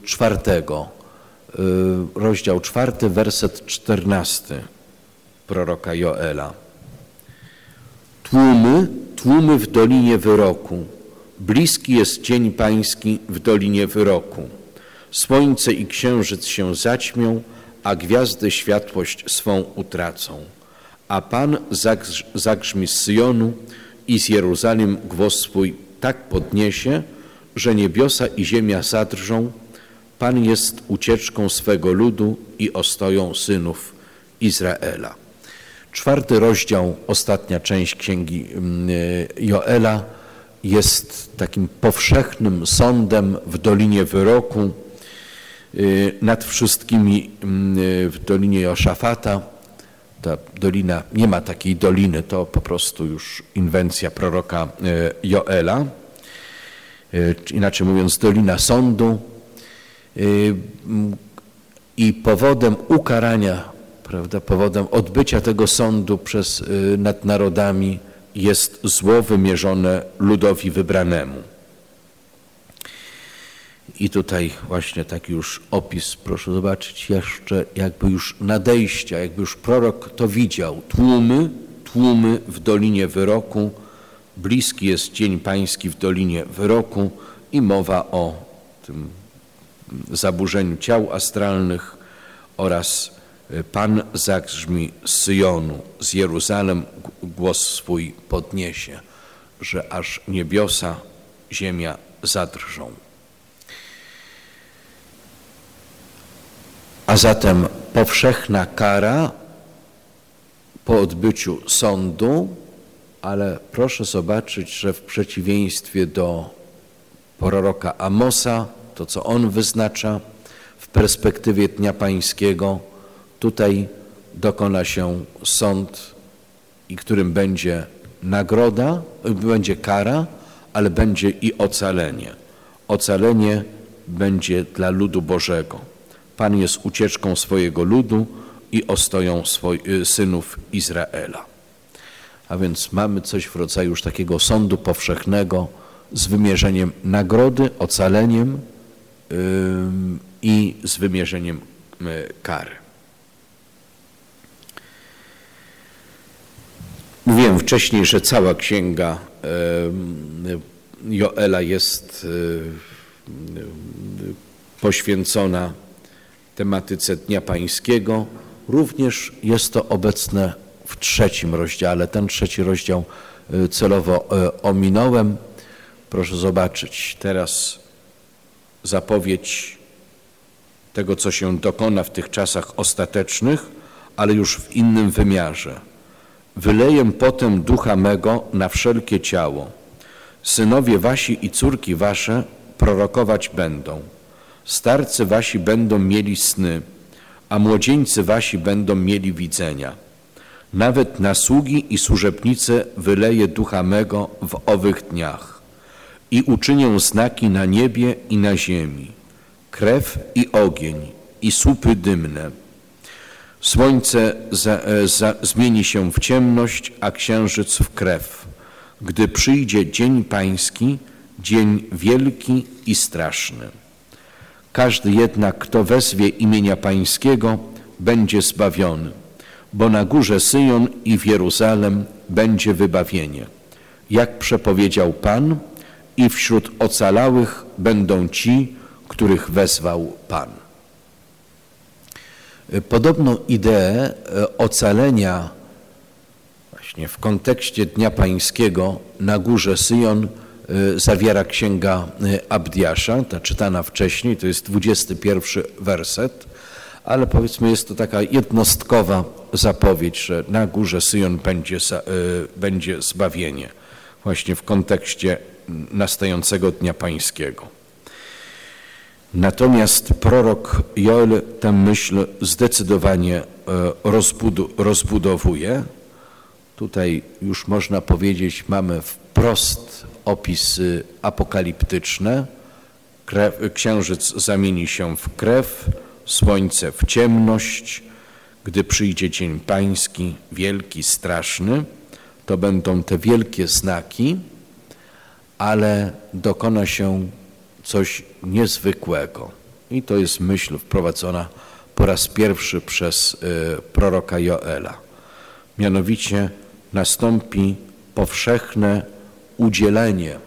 czwartego. Rozdział czwarty, werset czternasty proroka Joela. Tłumy, tłumy w dolinie wyroku. Bliski jest dzień pański w dolinie wyroku. Słońce i księżyc się zaćmią, a gwiazdy światłość swą utracą. A Pan zagrzmi z Syjonu, i z Jeruzalem głos swój tak podniesie, że niebiosa i ziemia zadrżą. Pan jest ucieczką swego ludu i ostoją synów Izraela. Czwarty rozdział, ostatnia część księgi mm, Joela jest takim powszechnym sądem w Dolinie Wyroku y, nad wszystkimi mm, w Dolinie Joszafata, ta dolina, nie ma takiej doliny, to po prostu już inwencja proroka e, Joela, inaczej mówiąc Dolina Sądu. I powodem ukarania, prawda, powodem odbycia tego sądu przez nad narodami jest zło wymierzone ludowi wybranemu. I tutaj właśnie taki już opis, proszę zobaczyć jeszcze jakby już nadejścia, jakby już prorok to widział. Tłumy, tłumy w Dolinie Wyroku, bliski jest Dzień Pański w Dolinie Wyroku i mowa o tym zaburzeniu ciał astralnych oraz Pan zagrzmi z Syjonu, z Jeruzalem głos swój podniesie, że aż niebiosa, ziemia zadrżą. A zatem powszechna kara po odbyciu sądu, ale proszę zobaczyć, że w przeciwieństwie do proroka Amosa, to co on wyznacza w perspektywie Dnia Pańskiego, Tutaj dokona się sąd, i którym będzie nagroda, będzie kara, ale będzie i ocalenie. Ocalenie będzie dla ludu Bożego. Pan jest ucieczką swojego ludu i ostoją y, synów Izraela. A więc mamy coś w rodzaju już takiego sądu powszechnego z wymierzeniem nagrody, ocaleniem yy, i z wymierzeniem yy, kary. Mówiłem wcześniej, że cała księga Joela jest poświęcona tematyce Dnia Pańskiego. Również jest to obecne w trzecim rozdziale. Ten trzeci rozdział y, celowo y, ominąłem. Proszę zobaczyć teraz zapowiedź tego, co się dokona w tych czasach ostatecznych, ale już w innym wymiarze. Wyleję potem ducha mego na wszelkie ciało. Synowie wasi i córki wasze prorokować będą. Starcy wasi będą mieli sny, a młodzieńcy wasi będą mieli widzenia. Nawet na sługi i służebnice wyleję ducha mego w owych dniach i uczynię znaki na niebie i na ziemi, krew i ogień i słupy dymne. Słońce za, e, za, zmieni się w ciemność, a księżyc w krew, gdy przyjdzie dzień pański, dzień wielki i straszny. Każdy jednak, kto wezwie imienia Pańskiego, będzie zbawiony, bo na górze Syjon i w Jeruzalem będzie wybawienie. Jak przepowiedział Pan, i wśród ocalałych będą ci, których wezwał Pan. Podobną ideę e, ocalenia właśnie w kontekście Dnia Pańskiego na górze Syjon Y, zawiera księga y, Abdiasza, ta czytana wcześniej, to jest 21 werset, ale powiedzmy jest to taka jednostkowa zapowiedź, że na górze Syjon będzie, będzie zbawienie, właśnie w kontekście nastającego Dnia Pańskiego. Natomiast prorok Joel tę myśl zdecydowanie rozbudowuje. Tutaj już można powiedzieć, mamy wprost opisy apokaliptyczne. Księżyc zamieni się w krew, słońce w ciemność. Gdy przyjdzie dzień pański, wielki, straszny, to będą te wielkie znaki, ale dokona się coś niezwykłego. I to jest myśl wprowadzona po raz pierwszy przez y, proroka Joela. Mianowicie nastąpi powszechne udzielenie.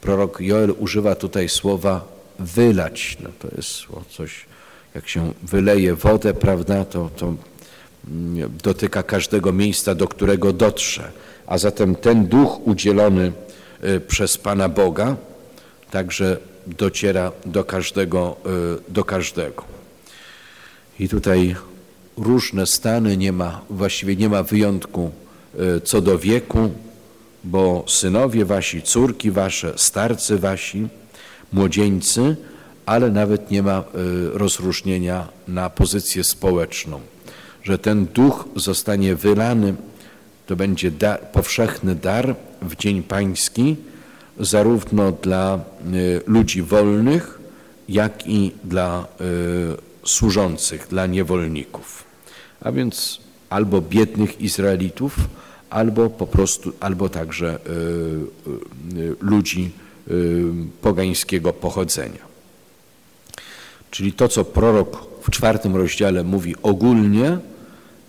Prorok Joel używa tutaj słowa wylać. No to jest coś, jak się wyleje wodę, prawda, to, to mm, dotyka każdego miejsca, do którego dotrze. A zatem ten duch udzielony y, przez Pana Boga także dociera do każdego, y, do każdego. I tutaj różne stany, nie ma, właściwie nie ma wyjątku y, co do wieku, bo synowie wasi, córki wasze, starcy wasi, młodzieńcy, ale nawet nie ma y, rozróżnienia na pozycję społeczną, że ten duch zostanie wylany, to będzie powszechny dar w Dzień Pański, zarówno dla y, ludzi wolnych, jak i dla y, służących, dla niewolników. A więc albo biednych Izraelitów, albo po prostu, albo także e, e, ludzi e, pogańskiego pochodzenia. Czyli to, co prorok w czwartym rozdziale mówi ogólnie,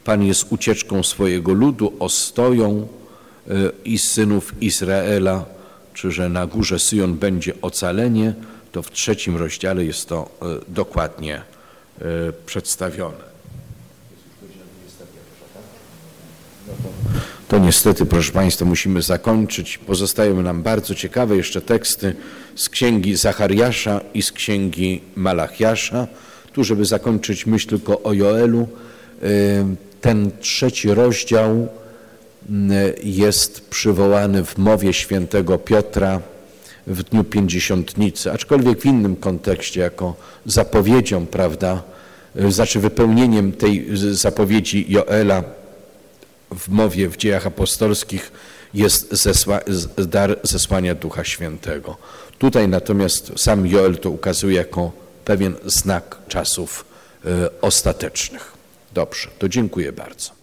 Pan jest ucieczką swojego ludu, ostoją i synów Izraela, czy że na górze Syjon będzie ocalenie, to w trzecim rozdziale jest to dokładnie przedstawione. to niestety, proszę Państwa, musimy zakończyć. Pozostają nam bardzo ciekawe jeszcze teksty z księgi Zachariasza i z księgi Malachiasza. Tu, żeby zakończyć myśl tylko o Joelu, y, ten trzeci rozdział jest przywołany w mowie świętego Piotra w dniu pięćdziesiątnicy, aczkolwiek w innym kontekście, jako zapowiedzią, prawda, y, znaczy wypełnieniem tej zapowiedzi Joela w mowie w dziejach apostolskich jest zesła, dar zesłania Ducha Świętego. Tutaj natomiast sam Joel to ukazuje jako pewien znak czasów y, ostatecznych. Dobrze, to dziękuję bardzo.